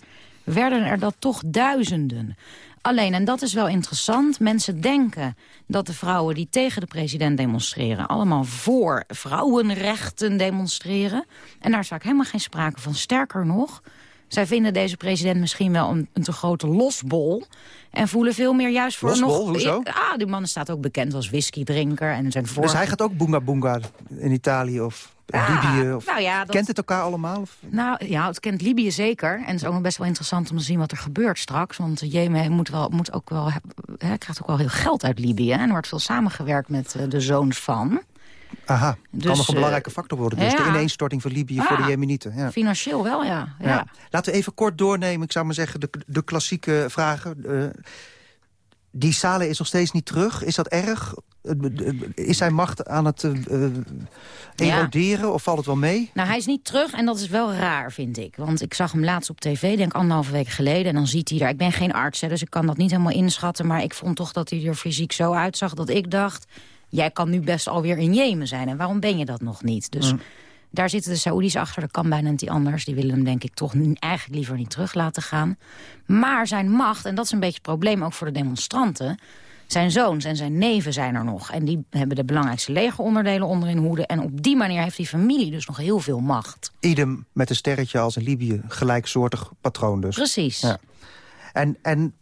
S19: werden er dat toch duizenden. Alleen, en dat is wel interessant, mensen denken dat de vrouwen die tegen de president demonstreren... allemaal voor vrouwenrechten demonstreren. En daar is vaak helemaal geen sprake van. Sterker nog, zij vinden deze president misschien wel een, een te grote losbol... En voelen veel meer juist voor
S6: Losbol,
S19: nog...
S6: hoezo?
S19: Ah, die man staat ook bekend als whiskydrinker. En zijn vorige...
S6: Dus hij gaat ook boonga boonga in Italië of in Libië? Of...
S19: nou ja, dat-
S6: Kent het elkaar allemaal? Of...
S19: Nou ja, het kent Libië zeker. En het is ook nog best wel interessant om te zien wat er gebeurt straks. Want Jemen moet, wel, moet ook wel, krijgt ook wel heel geld uit Libië. En er wordt veel samengewerkt met eh, de zoons van.
S6: Aha,
S19: Dus,
S6: kan nog een
S19: eh,
S6: belangrijke factor worden. Dus
S19: ja.
S6: de ineenstorting van Libië voor de
S19: Ja.
S6: Jemenieten. Ja.
S19: Financieel wel, ja. ja.
S6: Ja. Laten we even kort doornemen, ik zou maar zeggen, de, de klassieke vragen. Eh, die Saleh is nog steeds niet terug. Is dat erg? Eh, eh, Is zijn macht aan het eh, eh, eroderen of valt het wel mee?
S19: Nou, hij is niet terug en dat is wel raar, vind ik. Want ik zag hem laatst op tv, denk anderhalve week geleden... en dan ziet hij er... Ik ben geen arts, hè, dus ik kan dat niet helemaal inschatten... maar ik vond toch dat hij er fysiek zo uitzag dat ik dacht... jij kan nu best alweer in Jemen zijn. En waarom ben je dat nog niet? Dus
S6: Mm.
S19: daar zitten de Saoedi's achter, dat kan bijna niet anders. Die willen hem denk ik toch eigenlijk liever niet terug laten gaan. Maar zijn macht, en dat is een beetje het probleem ook voor de demonstranten... zijn zoons en zijn neven zijn er nog. En die hebben de belangrijkste legeronderdelen onder in hoede. En op die manier heeft die familie dus nog heel veel macht.
S6: Idem met een sterretje als in Libië. Gelijksoortig patroon dus.
S19: Precies.
S6: Ja. En, en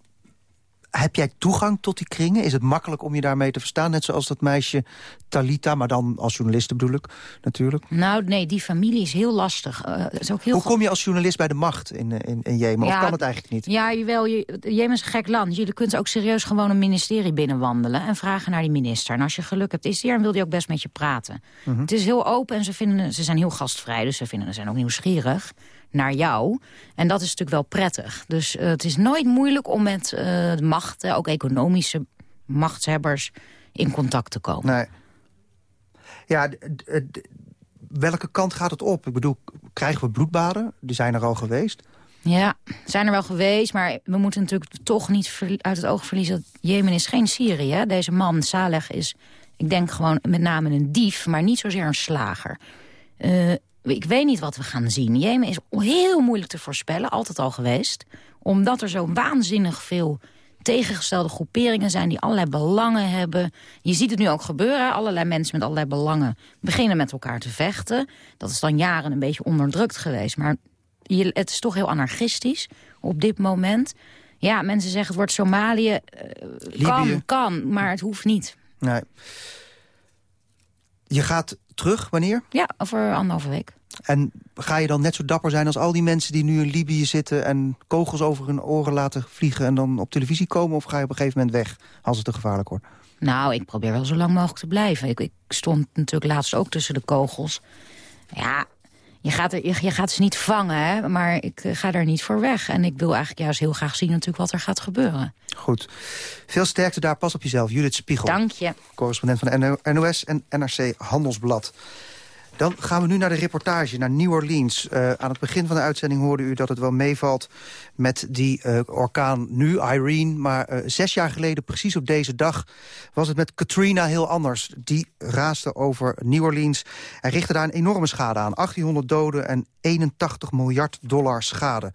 S6: heb jij toegang tot die kringen? Is het makkelijk om je daarmee te verstaan? Net zoals dat meisje Talita, maar dan als journaliste bedoel ik natuurlijk.
S19: Nou, nee, die familie is heel lastig. Eh, is ook heel
S6: Hoe kom je als journalist bij de macht in, eh, in, in Jemen? of kan het eigenlijk niet?
S19: Ja, jawel, je, Jemen is een gek land. Je kunt ook serieus gewoon een ministerie binnenwandelen... en vragen naar die minister. En als je geluk hebt, is die er en wil die ook best met je praten.
S6: Mhm.
S19: Het is heel open en ze, vinden, ze zijn heel gastvrij. Dus ze vinden, ze zijn ook nieuwsgierig naar jou. En dat is natuurlijk wel prettig. Dus eh, het is nooit moeilijk om met eh, de macht, eh, ook economische machtshebbers... in contact te komen.
S6: Nee. Ja, welke kant gaat het op? Ik bedoel, krijgen we bloedbaden? Die zijn er al geweest.
S19: Ja, zijn er wel geweest, maar we moeten natuurlijk toch niet uit het oog verliezen... dat Jemen is geen Syrië. hè. Deze man, Saleh, is, ik denk gewoon met name een dief... maar niet zozeer een slager. Ik weet niet wat we gaan zien. Jemen is heel moeilijk te voorspellen, altijd al geweest. Omdat er zo waanzinnig veel tegengestelde groeperingen zijn... die allerlei belangen hebben. Je ziet het nu ook gebeuren. Allerlei mensen met allerlei belangen beginnen met elkaar te vechten. Dat is dan jaren een beetje onderdrukt geweest. Maar je, het is toch heel anarchistisch op dit moment. Ja, mensen zeggen het wordt Somalië. eh, kan, kan, maar het hoeft niet.
S6: Nee. Je gaat terug, wanneer?
S19: Ja, over anderhalve week.
S6: En ga je dan net zo dapper zijn als al die mensen die nu in Libië zitten... en kogels over hun oren laten vliegen en dan op televisie komen? Of ga je op een gegeven moment weg als het te gevaarlijk wordt?
S19: Nou, ik probeer wel zo lang mogelijk te blijven. Ik, ik stond natuurlijk laatst ook tussen de kogels. Ja, je gaat, er, je, je gaat ze niet vangen, hè, maar ik eh, ga daar niet voor weg. En ik wil eigenlijk juist heel graag zien natuurlijk wat er gaat gebeuren.
S6: Goed. Veel sterkte daar. Pas op jezelf. Judith Spiegel.
S19: Dank je.
S6: Correspondent van de NOS en NRC Handelsblad. Dan gaan we nu naar de reportage, naar New Orleans. Eh, aan het begin van de uitzending hoorde u dat het wel meevalt met die eh, orkaan nu, Irene. Maar eh, zes jaar geleden, precies op deze dag, was het met Katrina heel anders. Die raasde over New Orleans en richtte daar een enorme schade aan. 1800 doden en 81 miljard dollar schade.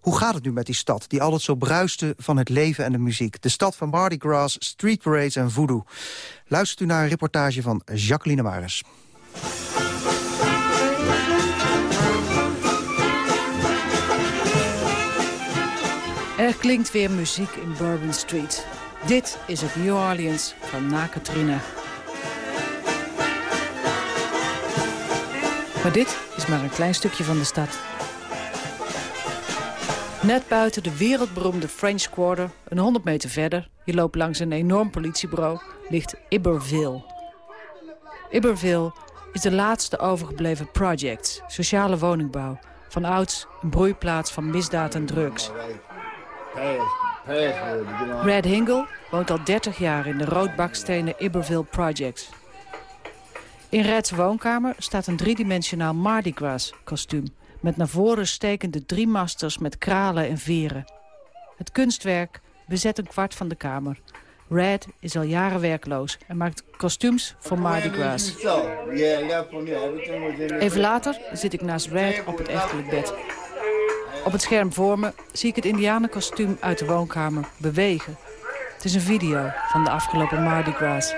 S6: Hoe gaat het nu met die stad, die altijd zo bruiste van het leven en de muziek? De stad van Mardi Gras, street parades en voodoo. Luistert u naar een reportage van Jacqueline Maris.
S11: Er klinkt weer muziek in Bourbon Street. Dit is het New Orleans van na Katrina. Maar dit is maar een klein stukje van de stad. Net buiten de wereldberoemde French Quarter, een 100 meter verder... je loopt langs een enorm politiebureau, ligt Iberville. Iberville is de laatste overgebleven project, sociale woningbouw... van ouds een broeiplaats van misdaad en drugs. Red Hingle woont al 30 jaar in de roodbakstenen Iberville Projects. In Red's woonkamer staat een driedimensionaal Mardi Gras kostuum... met naar voren stekende driemasters met kralen en veren. Het kunstwerk bezet een kwart van de kamer. Red is al jaren werkloos en maakt kostuums voor Mardi Gras. Even later zit ik naast Red op het echtelijk bed. Op het scherm voor me zie ik het indianenkostuum uit de woonkamer bewegen. Het is een video van de afgelopen Mardi Gras.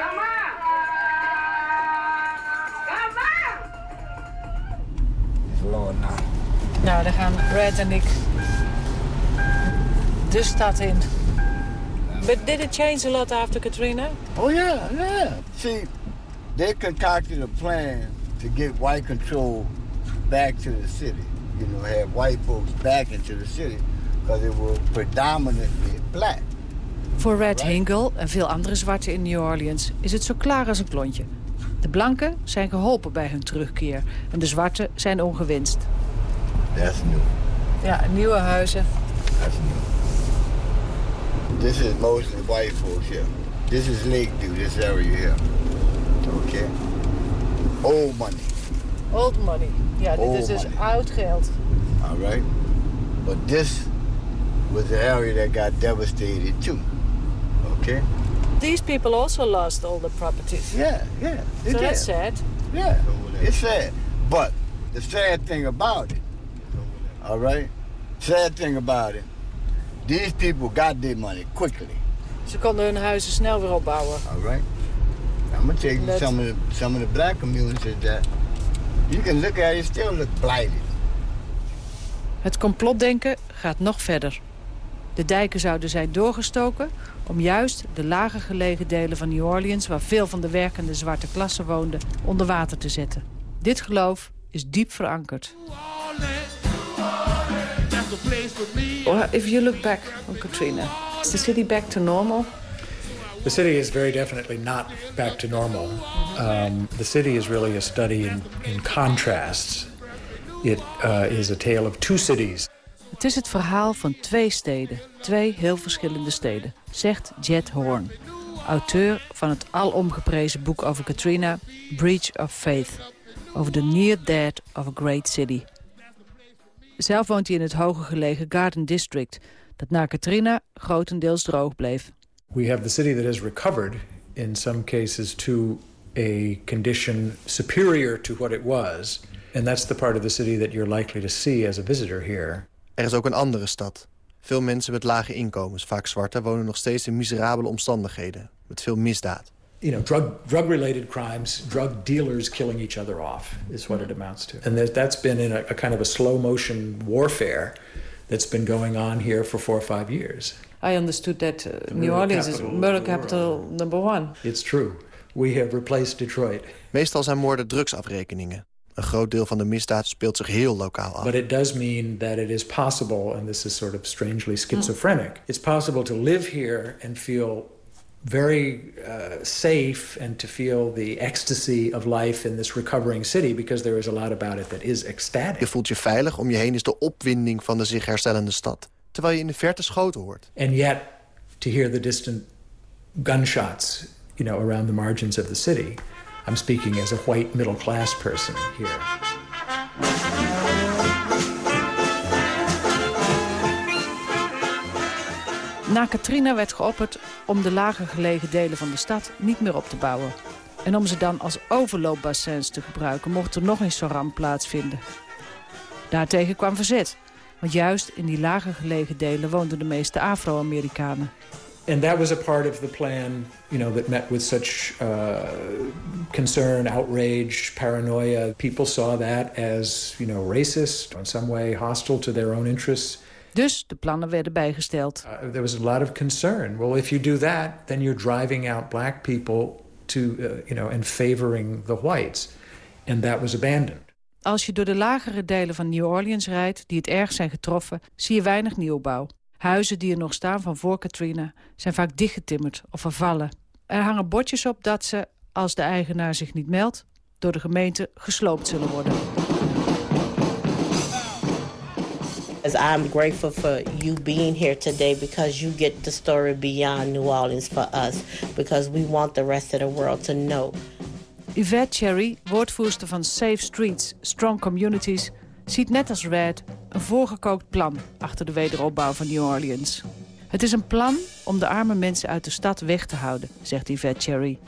S11: Nou, dan gaan Brad en ik de stad in. But did it change a lot after Katrina?
S20: Oh yeah, yeah. See, they concocted a plan to get white control back to the city. You know, have white folks back into the city because it was predominantly black.
S11: Voor Red Hingle en veel andere zwarten in New Orleans is het zo klaar als een klontje. De blanken zijn geholpen bij hun terugkeer en de zwarten zijn ongewinst.
S20: That's new.
S11: Ja, nieuwe huizen.
S20: That's new. This is mostly white folks here. This is Lakeview, this area here. Okay. Old money.
S11: Old money. Dit
S20: Old
S11: is oh,
S20: money.
S11: oud geld.
S20: All right. But this was the area that got devastated too. Okay.
S11: These people also lost all the properties.
S20: Yeah, yeah.
S11: So
S20: did.
S11: that's sad.
S20: Yeah, it's sad. But the sad thing about it, all right? Sad thing about it, these people got their money quickly,
S11: Ze konden hun huizen snel weer opbouwen.
S20: all right? I'm gonna take some of the some of the black communities that you can look at it still look blighted.
S11: Het complotdenken gaat nog verder. De dijken zouden zijn doorgestoken om juist de lager gelegen delen van New Orleans... waar veel van de werkende zwarte klasse woonden, onder water te zetten. Dit geloof is diep verankerd. Well, if you look back on Katrina, is the city back to normal?
S21: The city is very definitely not back to normal. Um, the city is really a study in, in contrasts. It uh, is a tale of two cities.
S11: Het is het verhaal van twee steden, twee heel verschillende steden, zegt Jet Horn. Auteur van het alomgeprezen boek over Katrina, Breach of Faith. Over de near dead of a great city. Zelf woont hij in het hoger gelegen Garden District, dat na Katrina grotendeels droog bleef.
S21: We have the city that has recovered, in some cases, to a condition superior to what it was. And that's the part of the city that you're likely to see as a visitor here.
S22: Er is ook een andere stad. Veel mensen met lage inkomens, vaak zwarte, wonen nog steeds in miserabele omstandigheden. Met veel misdaad.
S21: you know, drug drug related crimes, drug dealers killing each other off is what it amounts to. And that, that's been in a, a kind of a slow motion warfare that's been going on here for four or five years.
S11: I understood that uh, New Orleans is murder capital number one.
S21: It's true. We have replaced Detroit.
S22: Meestal zijn moorden drugsafrekeningen. Een groot deel van de misdaad speelt zich heel lokaal af.
S21: But it does mean that it is possible, and this is sort of strangely schizophrenic, it's possible to live here and feel very uh, safe and to feel the ecstasy of life in this recovering city because there is a lot about it that is ecstatic.
S22: Je voelt je veilig, om je heen is de opwinding van de zich herstellende stad. Terwijl je in de verte schoten hoort.
S21: And yet, to hear the distant gunshots, you know, around the margins of the city, I'm speaking as a white middle class person here.
S11: Na Katrina werd geopperd om de lager gelegen delen van de stad niet meer op te bouwen. En om ze dan als overloopbassins te gebruiken, mocht er nog eens zo'n ramp plaatsvinden. Daartegen kwam verzet, want juist in die lager gelegen delen woonden de meeste Afro-Amerikanen.
S21: And that was a part of the plan, you know, that met with such uh, concern, outrage, paranoia. People saw that as, you know, racist, in some way hostile to their own interests.
S11: Dus de plannen werden bijgesteld.
S21: Uh, there was a lot of concern. Well, if you do that, then you're driving out black people to, uh, you know, and favoring the whites. And that was abandoned.
S11: Als je door de lagere delen van New Orleans rijdt, die het erg zijn getroffen, zie je weinig nieuwbouw. Huizen die er nog staan van voor Katrina zijn vaak dichtgetimmerd of vervallen. Er hangen bordjes op dat ze, als de eigenaar zich niet meldt, door de gemeente gesloopt zullen worden.
S23: I'm grateful for you being here today because you get the story beyond New Orleans for us because we want the rest of the world to know.
S11: Yvette Cherry, woordvoerster van Safe Streets, Strong Communities... ziet net als Red een voorgekookt plan achter de wederopbouw van New Orleans. Het is een plan om de arme mensen uit de stad weg te houden, zegt Yvette Cherry.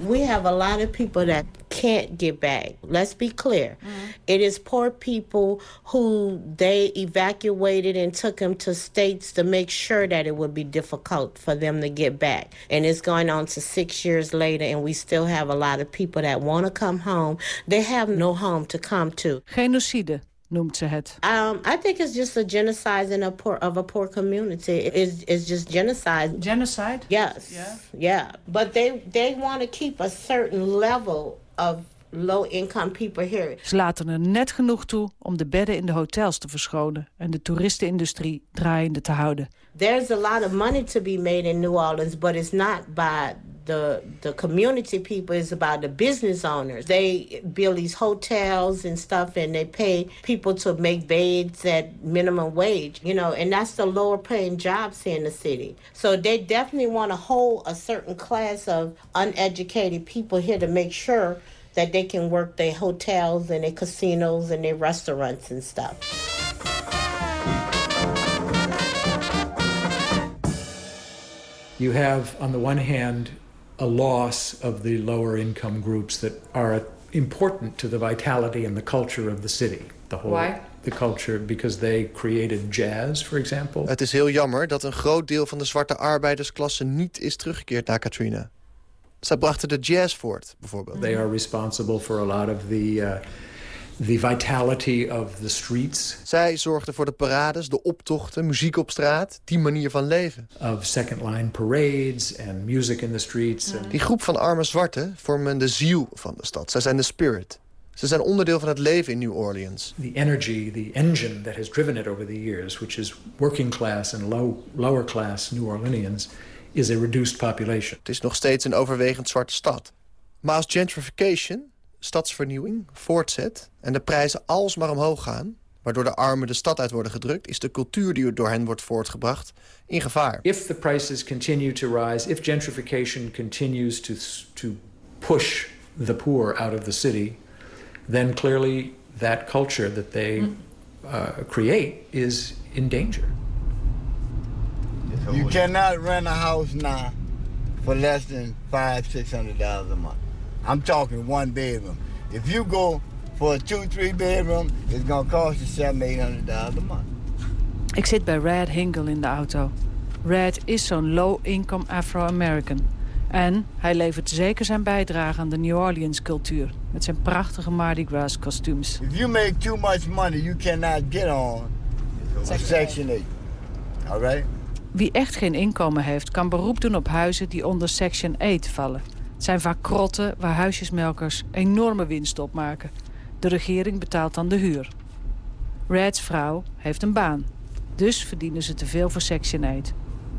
S23: We have a lot of people that can't get back. Let's be clear. Mm-hmm. It is poor people who they evacuated and took them to states to make sure that it would be difficult for them to get back. And it's going on to six years later, and we still have a lot of people that want to come home. They have no home to come to.
S11: Genocide noemt ze het.
S23: Um, I think it's just a genocide in a poor, of a poor community. It's, it's just genocide.
S11: Genocide?
S23: Yes. Yeah. Yeah. But they, they want to keep a certain level of low-income people here.
S11: Ze laten er net genoeg toe om de bedden in de hotels te verschonen... en de toeristenindustrie draaiende te houden.
S23: There's a lot of money to be made in New Orleans, but it's not by the the community people is about the business owners. They build these hotels and stuff and they pay people to make beds at minimum wage, you know, and that's the lower paying jobs here in the city. So they definitely want to hold a certain class of uneducated people here to make sure that they can work their hotels and their casinos and their restaurants and stuff.
S21: You have, on the one hand, a loss of the lower income groups that are important to the vitality and the culture of the city. The whole,
S11: Why?
S21: The culture, because they created jazz, for example.
S22: Het is heel jammer dat een groot deel van de zwarte arbeidersklasse niet is teruggekeerd naar Katrina. Zij brachten de jazz voort, bijvoorbeeld.
S21: They are responsible for a lot of the... Uh, the vitality of the streets.
S22: Zij zorgden voor de parades, de optochten, muziek op straat, die manier van leven.
S21: Of second line parades and music in the streets.
S22: Die groep van arme zwarten vormen de ziel van de stad. Zij zijn de spirit. Ze zijn onderdeel van het leven in New Orleans.
S21: The energy, the engine that has driven it over the years, which is working class and low, lower class New Orleanians, is a reduced population.
S22: Het is nog steeds een overwegend zwarte stad. Maar als gentrification, stadsvernieuwing, voortzet... en de prijzen alsmaar omhoog gaan... waardoor de armen de stad uit worden gedrukt... is de cultuur die door hen wordt voortgebracht in gevaar.
S21: If the prices continue to rise, if gentrification continues to, to push the poor out of the city... then clearly that culture that they uh, create is in danger.
S20: You cannot rent a house now for less than five, six hundred dollars a month. I'm talking one bedroom. If you go for a two, three bedroom, it's gonna cost you seven, eight hundred dollars a month.
S11: Ik zit bij Red Hingle in de auto. Red is zo'n low-income Afro-American. En hij levert zeker zijn bijdrage aan de New Orleans cultuur. Met zijn prachtige Mardi Gras kostuums.
S20: If you make too much money, you cannot get on Section 8. All right?
S11: Wie echt geen inkomen heeft, kan beroep doen op huizen die onder Section 8 vallen. Het zijn vaak krotten waar huisjesmelkers enorme winst opmaken. De regering betaalt dan de huur. Red's vrouw heeft een baan. Dus verdienen ze te veel voor Section 8.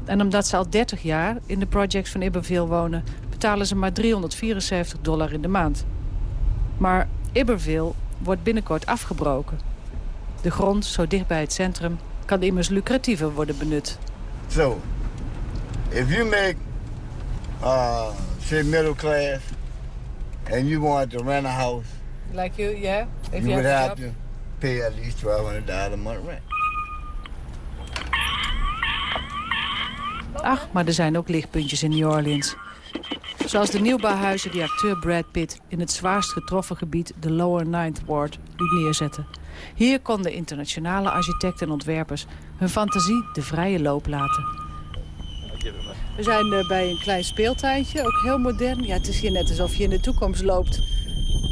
S11: En omdat ze al 30 jaar in de projects van Iberville wonen... betalen ze maar 374 dollar in de maand. Maar Iberville wordt binnenkort afgebroken. De grond, zo dicht bij het centrum, kan immers lucratiever worden benut.
S20: So, if you make, uh, say middle class, and you want to rent a house,
S11: Like you, yeah? If
S20: you, would have, to pay at least twelve hundred dollars a month rent.
S11: Ach, maar er zijn ook lichtpuntjes in New Orleans. Zoals de nieuwbouwhuizen die acteur Brad Pitt in het zwaarst getroffen gebied, de Lower Ninth Ward, liet neerzetten. Hier konden internationale architecten en ontwerpers hun fantasie de vrije loop laten. We zijn eh, bij een klein speeltuintje, ook heel modern. Ja, het is hier net alsof je in de toekomst loopt.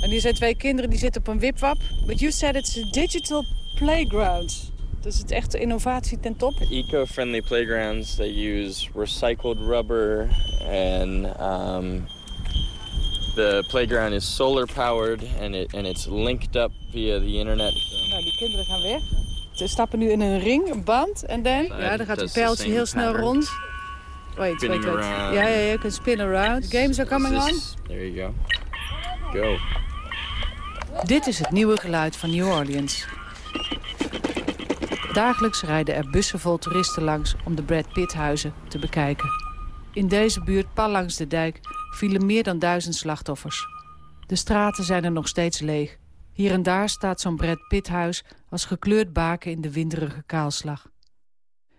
S11: En hier zijn twee kinderen die zitten op een wipwap. But you said it's a digital playground. Dus het is echt innovatie ten top.
S24: Eco-friendly playgrounds. They use recycled rubber and um, the playground is solar powered and it and it's linked up via the internet.
S11: Nou, die kinderen gaan weg. Ze stappen nu in een ring, een band en dan... Ja, dan gaat een pijltje heel snel rond. Wait,
S24: Spinning
S11: wait, wait.
S24: around.
S11: Ja, ja, je kunt spin around. The games are coming on.
S24: There you go. Go.
S11: Dit is het nieuwe geluid van New Orleans. Dagelijks rijden er bussen vol toeristen langs om de Brad Pitt-huizen te bekijken. In deze buurt, pal langs de dijk, vielen meer dan duizend slachtoffers. De straten zijn er nog steeds leeg. Hier en daar staat zo'n Brad Pitt-huis als gekleurd baken in de winderige kaalslag.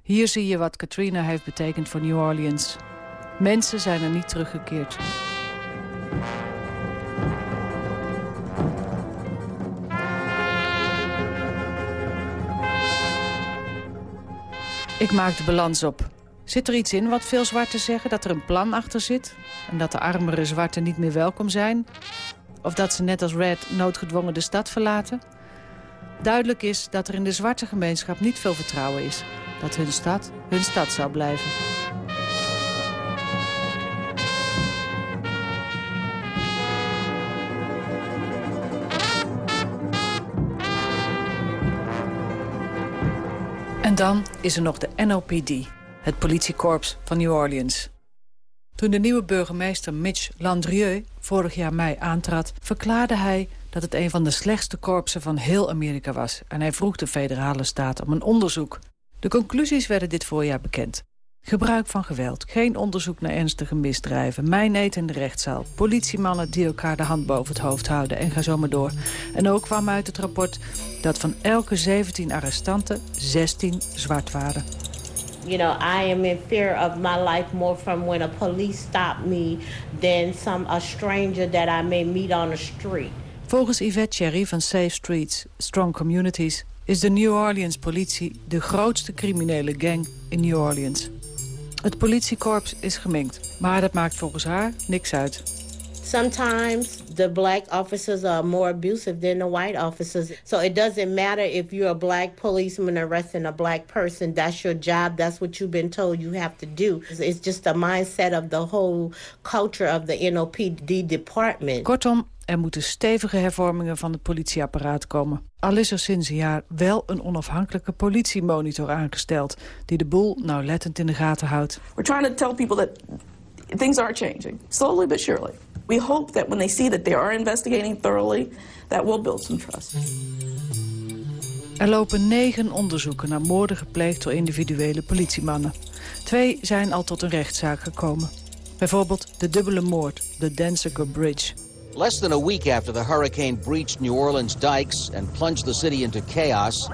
S11: Hier zie je wat Katrina heeft betekend voor New Orleans. Mensen zijn er niet teruggekeerd. Ik maak de balans op. Zit er iets in wat veel zwarten zeggen? Dat er een plan achter zit? En dat de armere zwarten niet meer welkom zijn? Of dat ze net als Red noodgedwongen de stad verlaten? Duidelijk is dat er in de zwarte gemeenschap niet veel vertrouwen is. Dat hun stad hun stad zou blijven. En dan is er nog de NOPD, het politiekorps van New Orleans. Toen de nieuwe burgemeester Mitch Landrieu vorig jaar mei aantrad... verklaarde hij dat het een van de slechtste korpsen van heel Amerika was. En hij vroeg de federale staat om een onderzoek. De conclusies werden dit voorjaar bekend. Gebruik van geweld, geen onderzoek naar ernstige misdrijven... mijneet in de rechtszaal, politiemannen die elkaar de hand boven het hoofd houden... en ga zo maar door. En ook kwam uit het rapport dat van elke 17 arrestanten 16 zwart waren.
S23: You know, I am in fear of my life more from when a police stop me than some a stranger that I may meet on the street.
S11: Volgens Yvette Cherry van Safe Streets, Strong Communities... is de New Orleans politie de grootste criminele gang in New Orleans. Het politiekorps is gemengd, maar dat maakt volgens haar niks uit.
S23: Sometimes the black officers are more abusive than the white officers. So it doesn't matter if you're a black policeman arresting a black person. That's your job. That's what you've been told you have to do. It's just a mindset of the whole culture of the NOPD department.
S11: Kortom, er moeten stevige hervormingen van het politieapparaat komen. Al is er sinds een jaar wel een onafhankelijke politiemonitor aangesteld... die de boel nauwlettend in de gaten houdt.
S25: We're trying to tell people that things are changing, slowly but surely. We hope that when they see that they are investigating thoroughly, that will build some trust.
S11: Er lopen negen onderzoeken naar moorden gepleegd door individuele politiemannen. Twee zijn al tot een rechtszaak gekomen. Bijvoorbeeld de dubbele moord, de Danziger Bridge.
S26: Less than a week after the hurricane breached New Orleans dikes and plunged the city into chaos,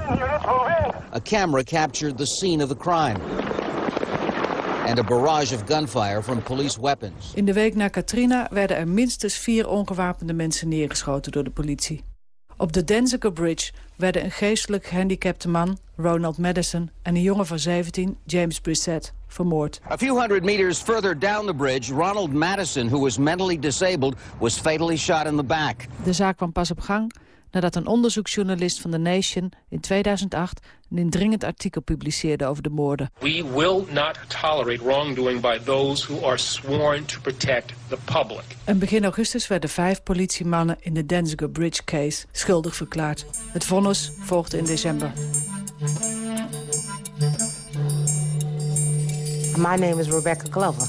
S26: a camera captured the scene of the crime and a barrage of gunfire from police weapons.
S11: In de week na Katrina werden er minstens vier ongewapende mensen neergeschoten door de politie. Op de Denziger Bridge werden een geestelijk gehandicapte man, Ronald Madison... en een jongen van 17, James Brissett, vermoord.
S26: A few hundred meters further down the bridge, Ronald Madison, who was mentally disabled, was fatally shot in the back.
S11: De zaak kwam pas op gang nadat een onderzoeksjournalist van The Nation in 2008 een indringend artikel publiceerde over de moorden.
S27: We will not tolerate wrongdoing by those who are sworn to protect the public.
S11: En begin augustus werden vijf politiemannen in de Danziger Bridge case schuldig verklaard. Het vonnis volgde in december.
S28: My name is Rebecca Glover,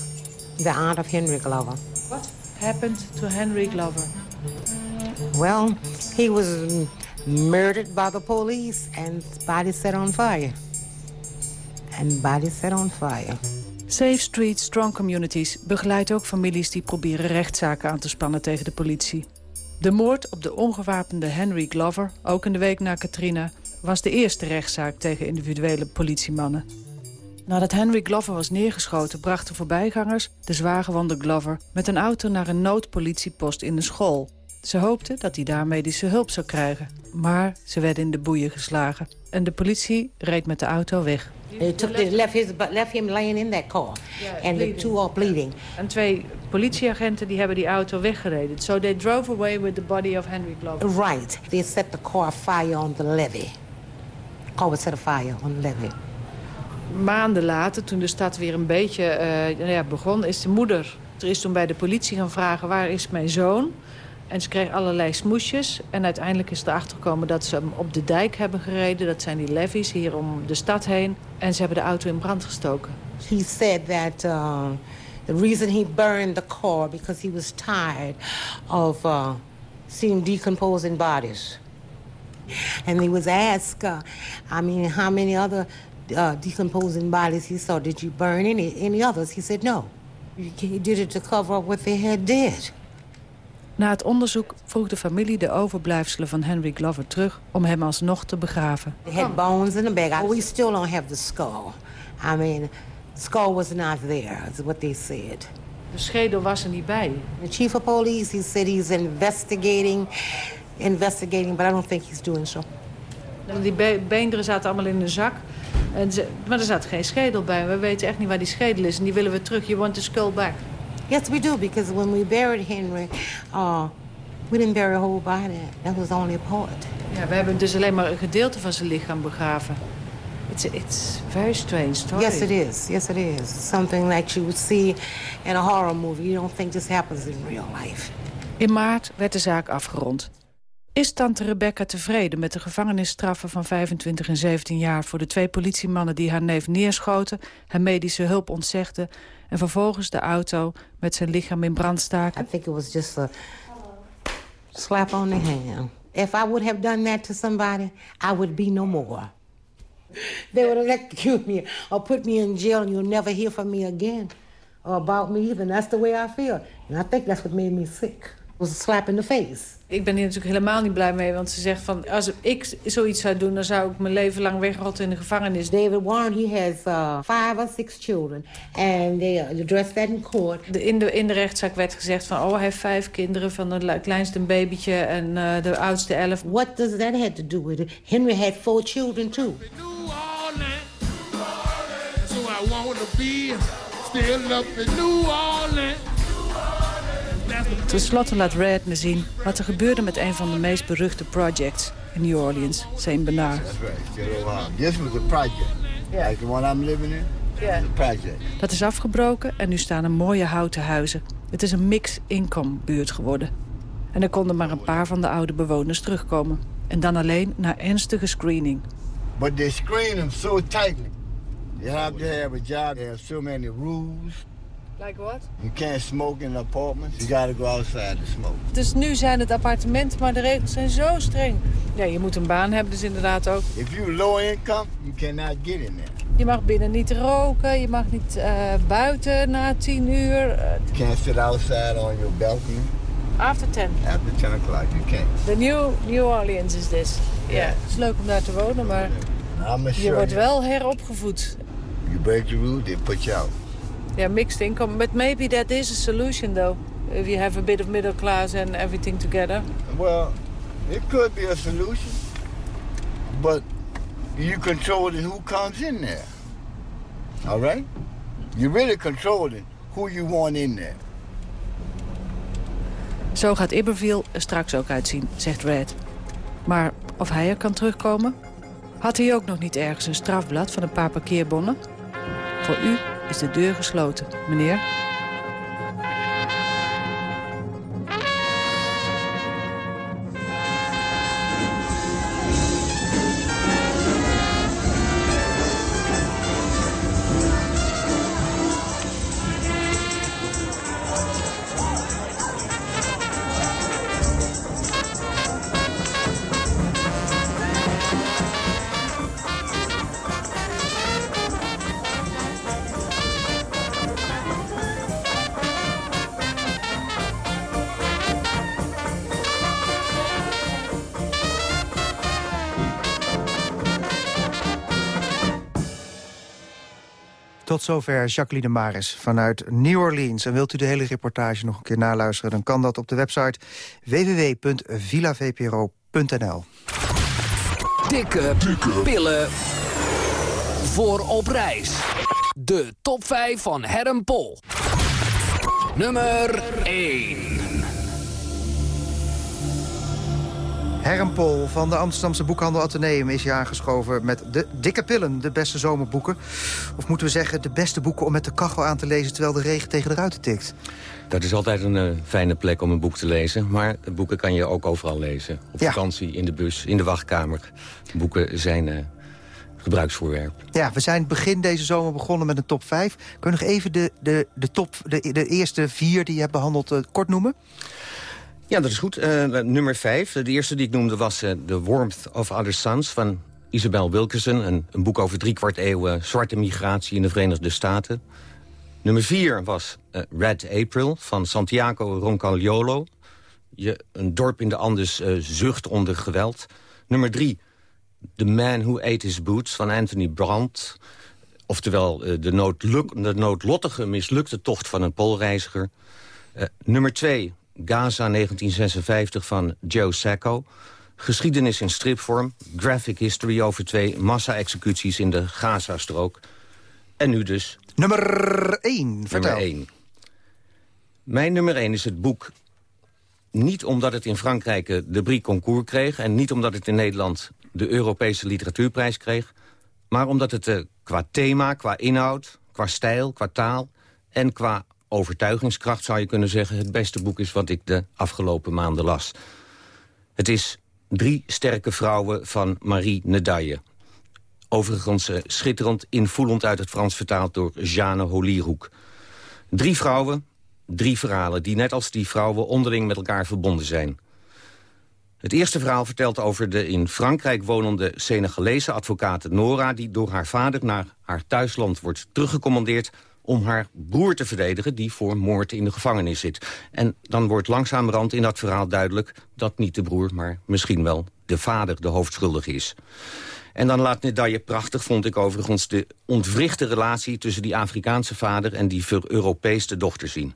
S28: the aunt of Henry Glover.
S11: What happened to Henry Glover?
S28: Well, he was murdered by the police and body set on fire. And body set on fire.
S11: Safe Street Strong Communities begeleidt ook families die proberen rechtszaken aan te spannen tegen de politie. De moord op de ongewapende Henry Glover, ook in de week na Katrina, was de eerste rechtszaak tegen individuele politiemannen. Nadat Henry Glover was neergeschoten, brachten voorbijgangers de zwaargewonde Glover met een auto naar een noodpolitiepost in de school. Ze hoopten dat hij daar medische hulp zou krijgen. Maar ze werden in de boeien geslagen. En de politie reed met de auto weg.
S28: They took the, left, his, left him laying in that car. and the two are bleeding.
S11: En twee politieagenten die hebben die auto weggereden. So they drove away with the body of Henry Glover.
S28: Right. They set the car fire on the levee. The car was set fire on the levee.
S11: Maanden later, toen de stad weer een beetje uh, ja, begon, is de moeder... Er is toen bij de politie gaan vragen, waar is mijn zoon? En ze kreeg allerlei smoesjes. En uiteindelijk is erachter gekomen dat ze hem op de dijk hebben gereden. Dat zijn die levies hier om de stad heen. En ze hebben de auto in brand gestoken.
S28: He said that uh, the reason he burned the car because he was tired of uh, seeing decomposing bodies. And he was asked, uh, I mean, how many other uh, decomposing bodies he saw? Did you burn any, any others? He said no. He did it to cover up what they had did.
S11: Na het onderzoek vroeg de familie de overblijfselen van Henry Glover terug om hem alsnog te begraven.
S28: They had bones in the bag. We still don't have the skull. I mean, the skull was not there, is what they said.
S11: De schedel was er niet bij.
S28: The chief of police, he said he's investigating, investigating, but I don't think he's doing so.
S11: Die be beenderen zaten allemaal in een zak. En ze, maar er zat geen schedel bij. We weten echt niet waar die schedel is. En die willen we terug. You want the skull back?
S28: Yes, we do, because when we buried Henry, uh, we didn't bury a whole body. That was only a part.
S11: Ja, we hebben dus alleen maar een gedeelte van zijn lichaam begraven. It's, it's very strange story.
S28: Yes, it is. Yes, it is. Something that you would see in a horror movie. You don't think this happens in real life.
S11: In maart werd de zaak afgerond. Is tante Rebecca tevreden met de gevangenisstraffen van 25 en 17 jaar... voor de twee politiemannen die haar neef neerschoten... haar medische hulp ontzegden... en vervolgens de auto met zijn lichaam in brand staken?
S28: I think it was just a slap on the hand. If I would have done that to somebody, I would be no more. They would electrocute me or put me in jail and you'll never hear from me again or about me even. That's the way I feel. And I think that's what made me sick. It was a slap in the face.
S11: Ik ben hier natuurlijk helemaal niet blij mee, want ze zegt van... als ik zoiets zou doen, dan zou ik mijn leven lang wegrotten in de gevangenis.
S28: David Warren, he has uh, five or six children. And they addressed that in court.
S11: De, in, de, in de rechtszaak werd gezegd van... oh, hij heeft vijf kinderen, van het kleinste een babytje en uh, de oudste elf.
S28: What does that have to do with it? Henry had four children too.
S29: So I want to be still up in New Orleans.
S11: Ten slotte laat Red me zien wat er gebeurde met een van de meest beruchte projects in New Orleans, Saint Bernard.
S20: This was a project.
S11: Yeah.
S20: Like the one I'm living in.
S11: Dat is afgebroken en nu staan er mooie houten huizen. Het is een mix-income buurt geworden. En er konden maar een paar van de oude bewoners terugkomen. En dan alleen na ernstige screening.
S20: But they screen them so tightly. You have to have a job. They have so many rules.
S11: Like what?
S20: You can't smoke in apartments. You gotta go outside to smoke.
S11: Dus nu zijn het appartementen, maar de regels zijn zo streng. Ja, je moet een baan hebben, dus inderdaad ook.
S20: If you're low income, you cannot get in there.
S11: Je mag binnen niet roken, je mag niet uh, buiten na tien uur. Uh,
S20: you can't sit outside on your balcony.
S11: After 10?
S20: After 10 o'clock, you can't.
S11: The New, New Orleans is this. Ja, yeah. het is leuk om daar te wonen, maar je wordt wel heropgevoed.
S20: You break the rule, they put you out.
S11: Yeah, mixed income. But maybe that is a solution, though. If you have a bit of middle class and everything together.
S20: Well, it could be a solution. But you controlling who comes in there. All right? You're really controlling who you want in there.
S11: Zo gaat Iberville er straks ook uitzien, zegt Red. Maar of hij er kan terugkomen? Had hij ook nog niet ergens een strafblad van een paar parkeerbonnen? Voor u is de deur gesloten, meneer.
S6: Zover Jacqueline Maris vanuit New Orleans. En wilt u de hele reportage nog een keer naluisteren... dan kan dat op de website www.villavpro.nl.
S30: Dikke, pillen voor op reis. De top 5 van Herren Pol. Nummer 1.
S6: Herren Pol van de Amsterdamse boekhandel Atheneum is hier aangeschoven met de dikke pillen, de beste zomerboeken. Of moeten we zeggen, de beste boeken om met de kachel aan te lezen terwijl de regen tegen de ruiten tikt.
S31: Dat is altijd een uh, fijne plek om een boek te lezen. Maar boeken kan je ook overal lezen. Op
S6: Ja.
S31: vakantie, in de bus, in de wachtkamer. Boeken zijn uh, gebruiksvoorwerp.
S6: Ja, we zijn begin deze zomer begonnen met een top 5. Kun je nog even de, de, de, top, de, de eerste vier die je hebt behandeld uh, kort noemen?
S31: Ja, dat is goed. Uh, nummer vijf. De eerste die ik noemde was uh, The Warmth of Other Suns van Isabel Wilkerson. Een, boek over drie kwart eeuw uh, zwarte migratie in de Verenigde Staten. Nummer vier was Red April van Santiago Roncagliolo. Je, een dorp in de Andes zucht onder geweld. Nummer drie, The Man Who Ate His Boots van Anthony Brandt. Oftewel de, noodluk, de noodlottige mislukte tocht van een poolreiziger. nummer twee, Gaza 1956 van Joe Sacco. geschiedenis in stripvorm... graphic history over twee massa-executies in de Gaza-strook. En nu dus...
S6: Nummer 1, vertel.
S31: Nummer 1. Mijn nummer 1 is het boek niet omdat het in Frankrijk eh, de Brie Concours kreeg... en niet omdat het in Nederland de Europese Literatuurprijs kreeg... maar omdat het uh, qua thema, qua inhoud, qua stijl, qua taal... en qua overtuigingskracht, zou je kunnen zeggen... het beste boek is wat ik de afgelopen maanden las. Het is Drie sterke vrouwen van Marie Nedaille. Overigens uh, schitterend, invoelend uit het Frans vertaald door Jeanne Holierhoek. Drie vrouwen, drie verhalen die net als die vrouwen onderling met elkaar verbonden zijn. Het eerste verhaal vertelt over de in Frankrijk wonende Senegalese advocaat Nora... die door haar vader naar haar thuisland wordt teruggecommandeerd om haar broer te verdedigen... die voor moord in de gevangenis zit. En dan wordt langzamerhand in dat verhaal duidelijk... dat niet de broer, maar misschien wel de vader de hoofdschuldige is. En dan laat Nedaille prachtig, vond ik overigens... de ontwrichte relatie tussen die Afrikaanse vader... en die ver-Europese dochter zien.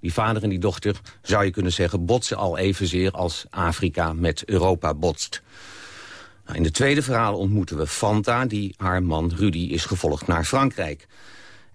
S31: Die vader en die dochter, zou je kunnen zeggen... botsen al evenzeer als Afrika met Europa botst. Nou, in het tweede verhaal ontmoeten we Fanta... die haar man Rudy is gevolgd naar Frankrijk.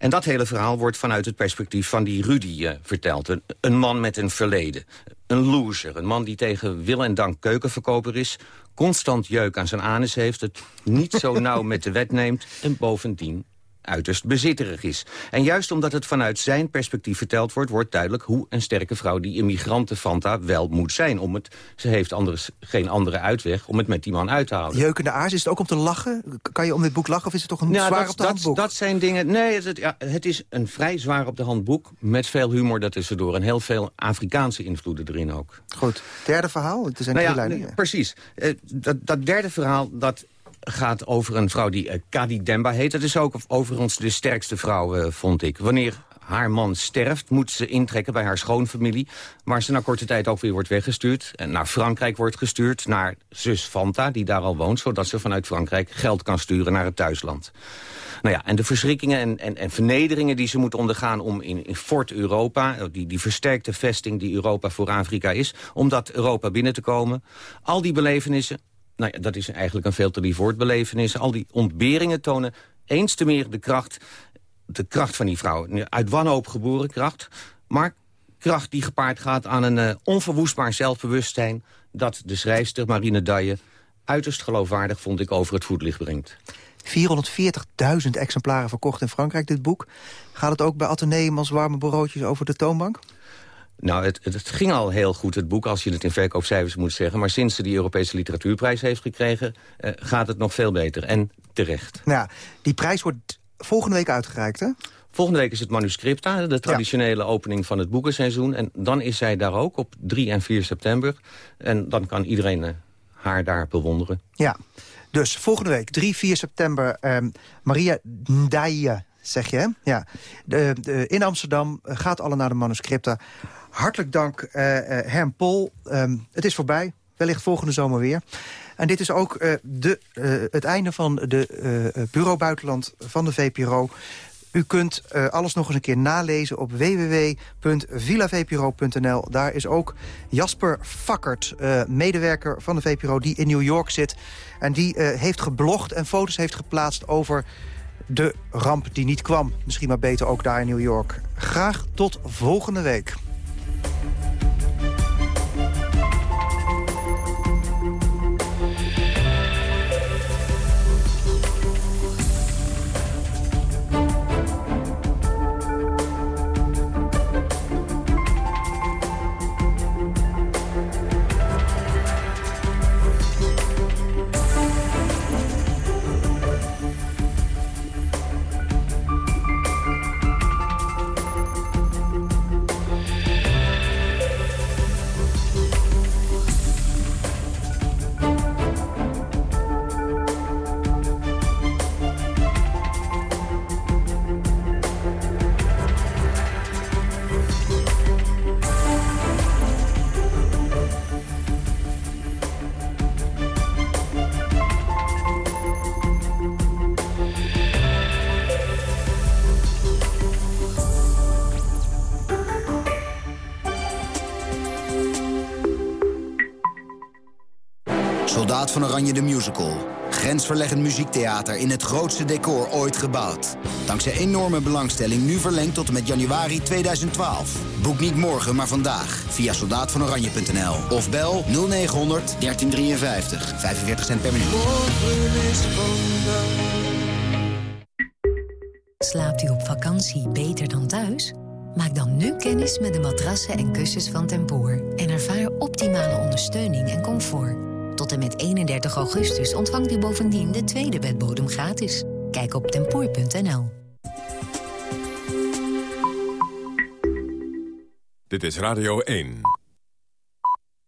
S31: En dat hele verhaal wordt vanuit het perspectief van die Rudy uh, verteld. Een, een, man met een verleden. Een loser. Een man die tegen wil en dank keukenverkoper is. Constant jeuk aan zijn anus heeft. Het niet zo nauw met de wet neemt. En bovendien uiterst bezitterig is. En juist omdat het vanuit zijn perspectief verteld wordt... wordt duidelijk hoe een sterke vrouw die immigranten-Fanta wel moet zijn. Om het, ze heeft anders, geen andere uitweg om het met die man uit te halen.
S6: Jeukende aars, is het ook om te lachen? Kan je om dit boek lachen of is het toch een nou, zwaar
S31: dat,
S6: op de hand boek?
S31: Dat zijn dingen... Nee, het, ja, het is een vrij zwaar op de hand boek... met veel humor daartussendoor en heel veel Afrikaanse invloeden erin ook.
S6: Goed, derde verhaal? Het zijn
S31: nou
S6: ja, lijnen.
S31: Precies. Uh, dat, dat derde verhaal, dat gaat over een vrouw die uh, Kadi Demba heet. Dat is ook overigens de sterkste vrouw, uh, vond ik. Wanneer haar man sterft, moet ze intrekken bij haar schoonfamilie... waar ze na korte tijd ook weer wordt weggestuurd. En naar Frankrijk wordt gestuurd, naar zus Fanta, die daar al woont... zodat ze vanuit Frankrijk geld kan sturen naar het thuisland. Nou ja, en de verschrikkingen en, en, en vernederingen die ze moet ondergaan... om in, in Fort Europa, eh, die, die versterkte vesting die Europa voor Afrika is... om dat Europa binnen te komen. Al die belevenissen, nou ja, dat is eigenlijk een veel te lief woord, belevenissen. Al die ontberingen tonen eens te meer de kracht, de kracht van die vrouw. Uit wanhoop geboren kracht, maar kracht die gepaard gaat aan een uh, onverwoestbaar zelfbewustzijn... dat de schrijfster Marine Daille uiterst geloofwaardig, vond ik, over het voetlicht brengt.
S6: 440.000 exemplaren verkocht in Frankrijk, dit boek. Gaat het ook bij Atheneum als warme broodjes over de toonbank?
S31: Nou, het, het, ging al heel goed, het boek, als je het in verkoopcijfers moet zeggen. Maar sinds ze die Europese literatuurprijs heeft gekregen... Eh, gaat het nog veel beter. En terecht.
S6: Nou ja, die prijs wordt volgende week uitgereikt, hè?
S31: Volgende week is het manuscripta, de traditionele opening van het boekenseizoen. En dan is zij daar ook op 3 en 4 september. En dan kan iedereen uh, haar daar bewonderen.
S6: Ja, dus volgende week, 3, 4 september, um, Maria Ndaye, zeg je, hè? Ja. De, de, in Amsterdam gaat alle naar de manuscripta. Hartelijk dank, uh, Herm Pol. Um, het is voorbij. Wellicht volgende zomer weer. En dit is ook uh, de, het einde van de Bureau Buitenland van de VPRO. U kunt alles nog eens een keer nalezen op www.villavpro.nl. Daar is ook Jasper Fakkert, medewerker van de VPRO... die in New York zit en die heeft geblogd en foto's heeft geplaatst... over de ramp die niet kwam. Misschien maar beter ook daar in New York. Graag tot volgende week.
S32: Oranje de Musical. Grensverleggend muziektheater in het grootste decor ooit gebouwd. Dankzij enorme belangstelling nu verlengd tot en met januari 2012. Boek niet morgen, maar vandaag via soldaatvanoranje.nl. Of bel 0900 1353. 45 cent per minuut.
S33: Slaapt u op vakantie beter dan thuis? Maak dan nu kennis met de matrassen en kussens van Tempoor. En ervaar optimale ondersteuning en comfort. Met 31 augustus ontvangt u bovendien de tweede bedbodem gratis. Kijk op tempoor.nl.
S34: Dit is Radio 1.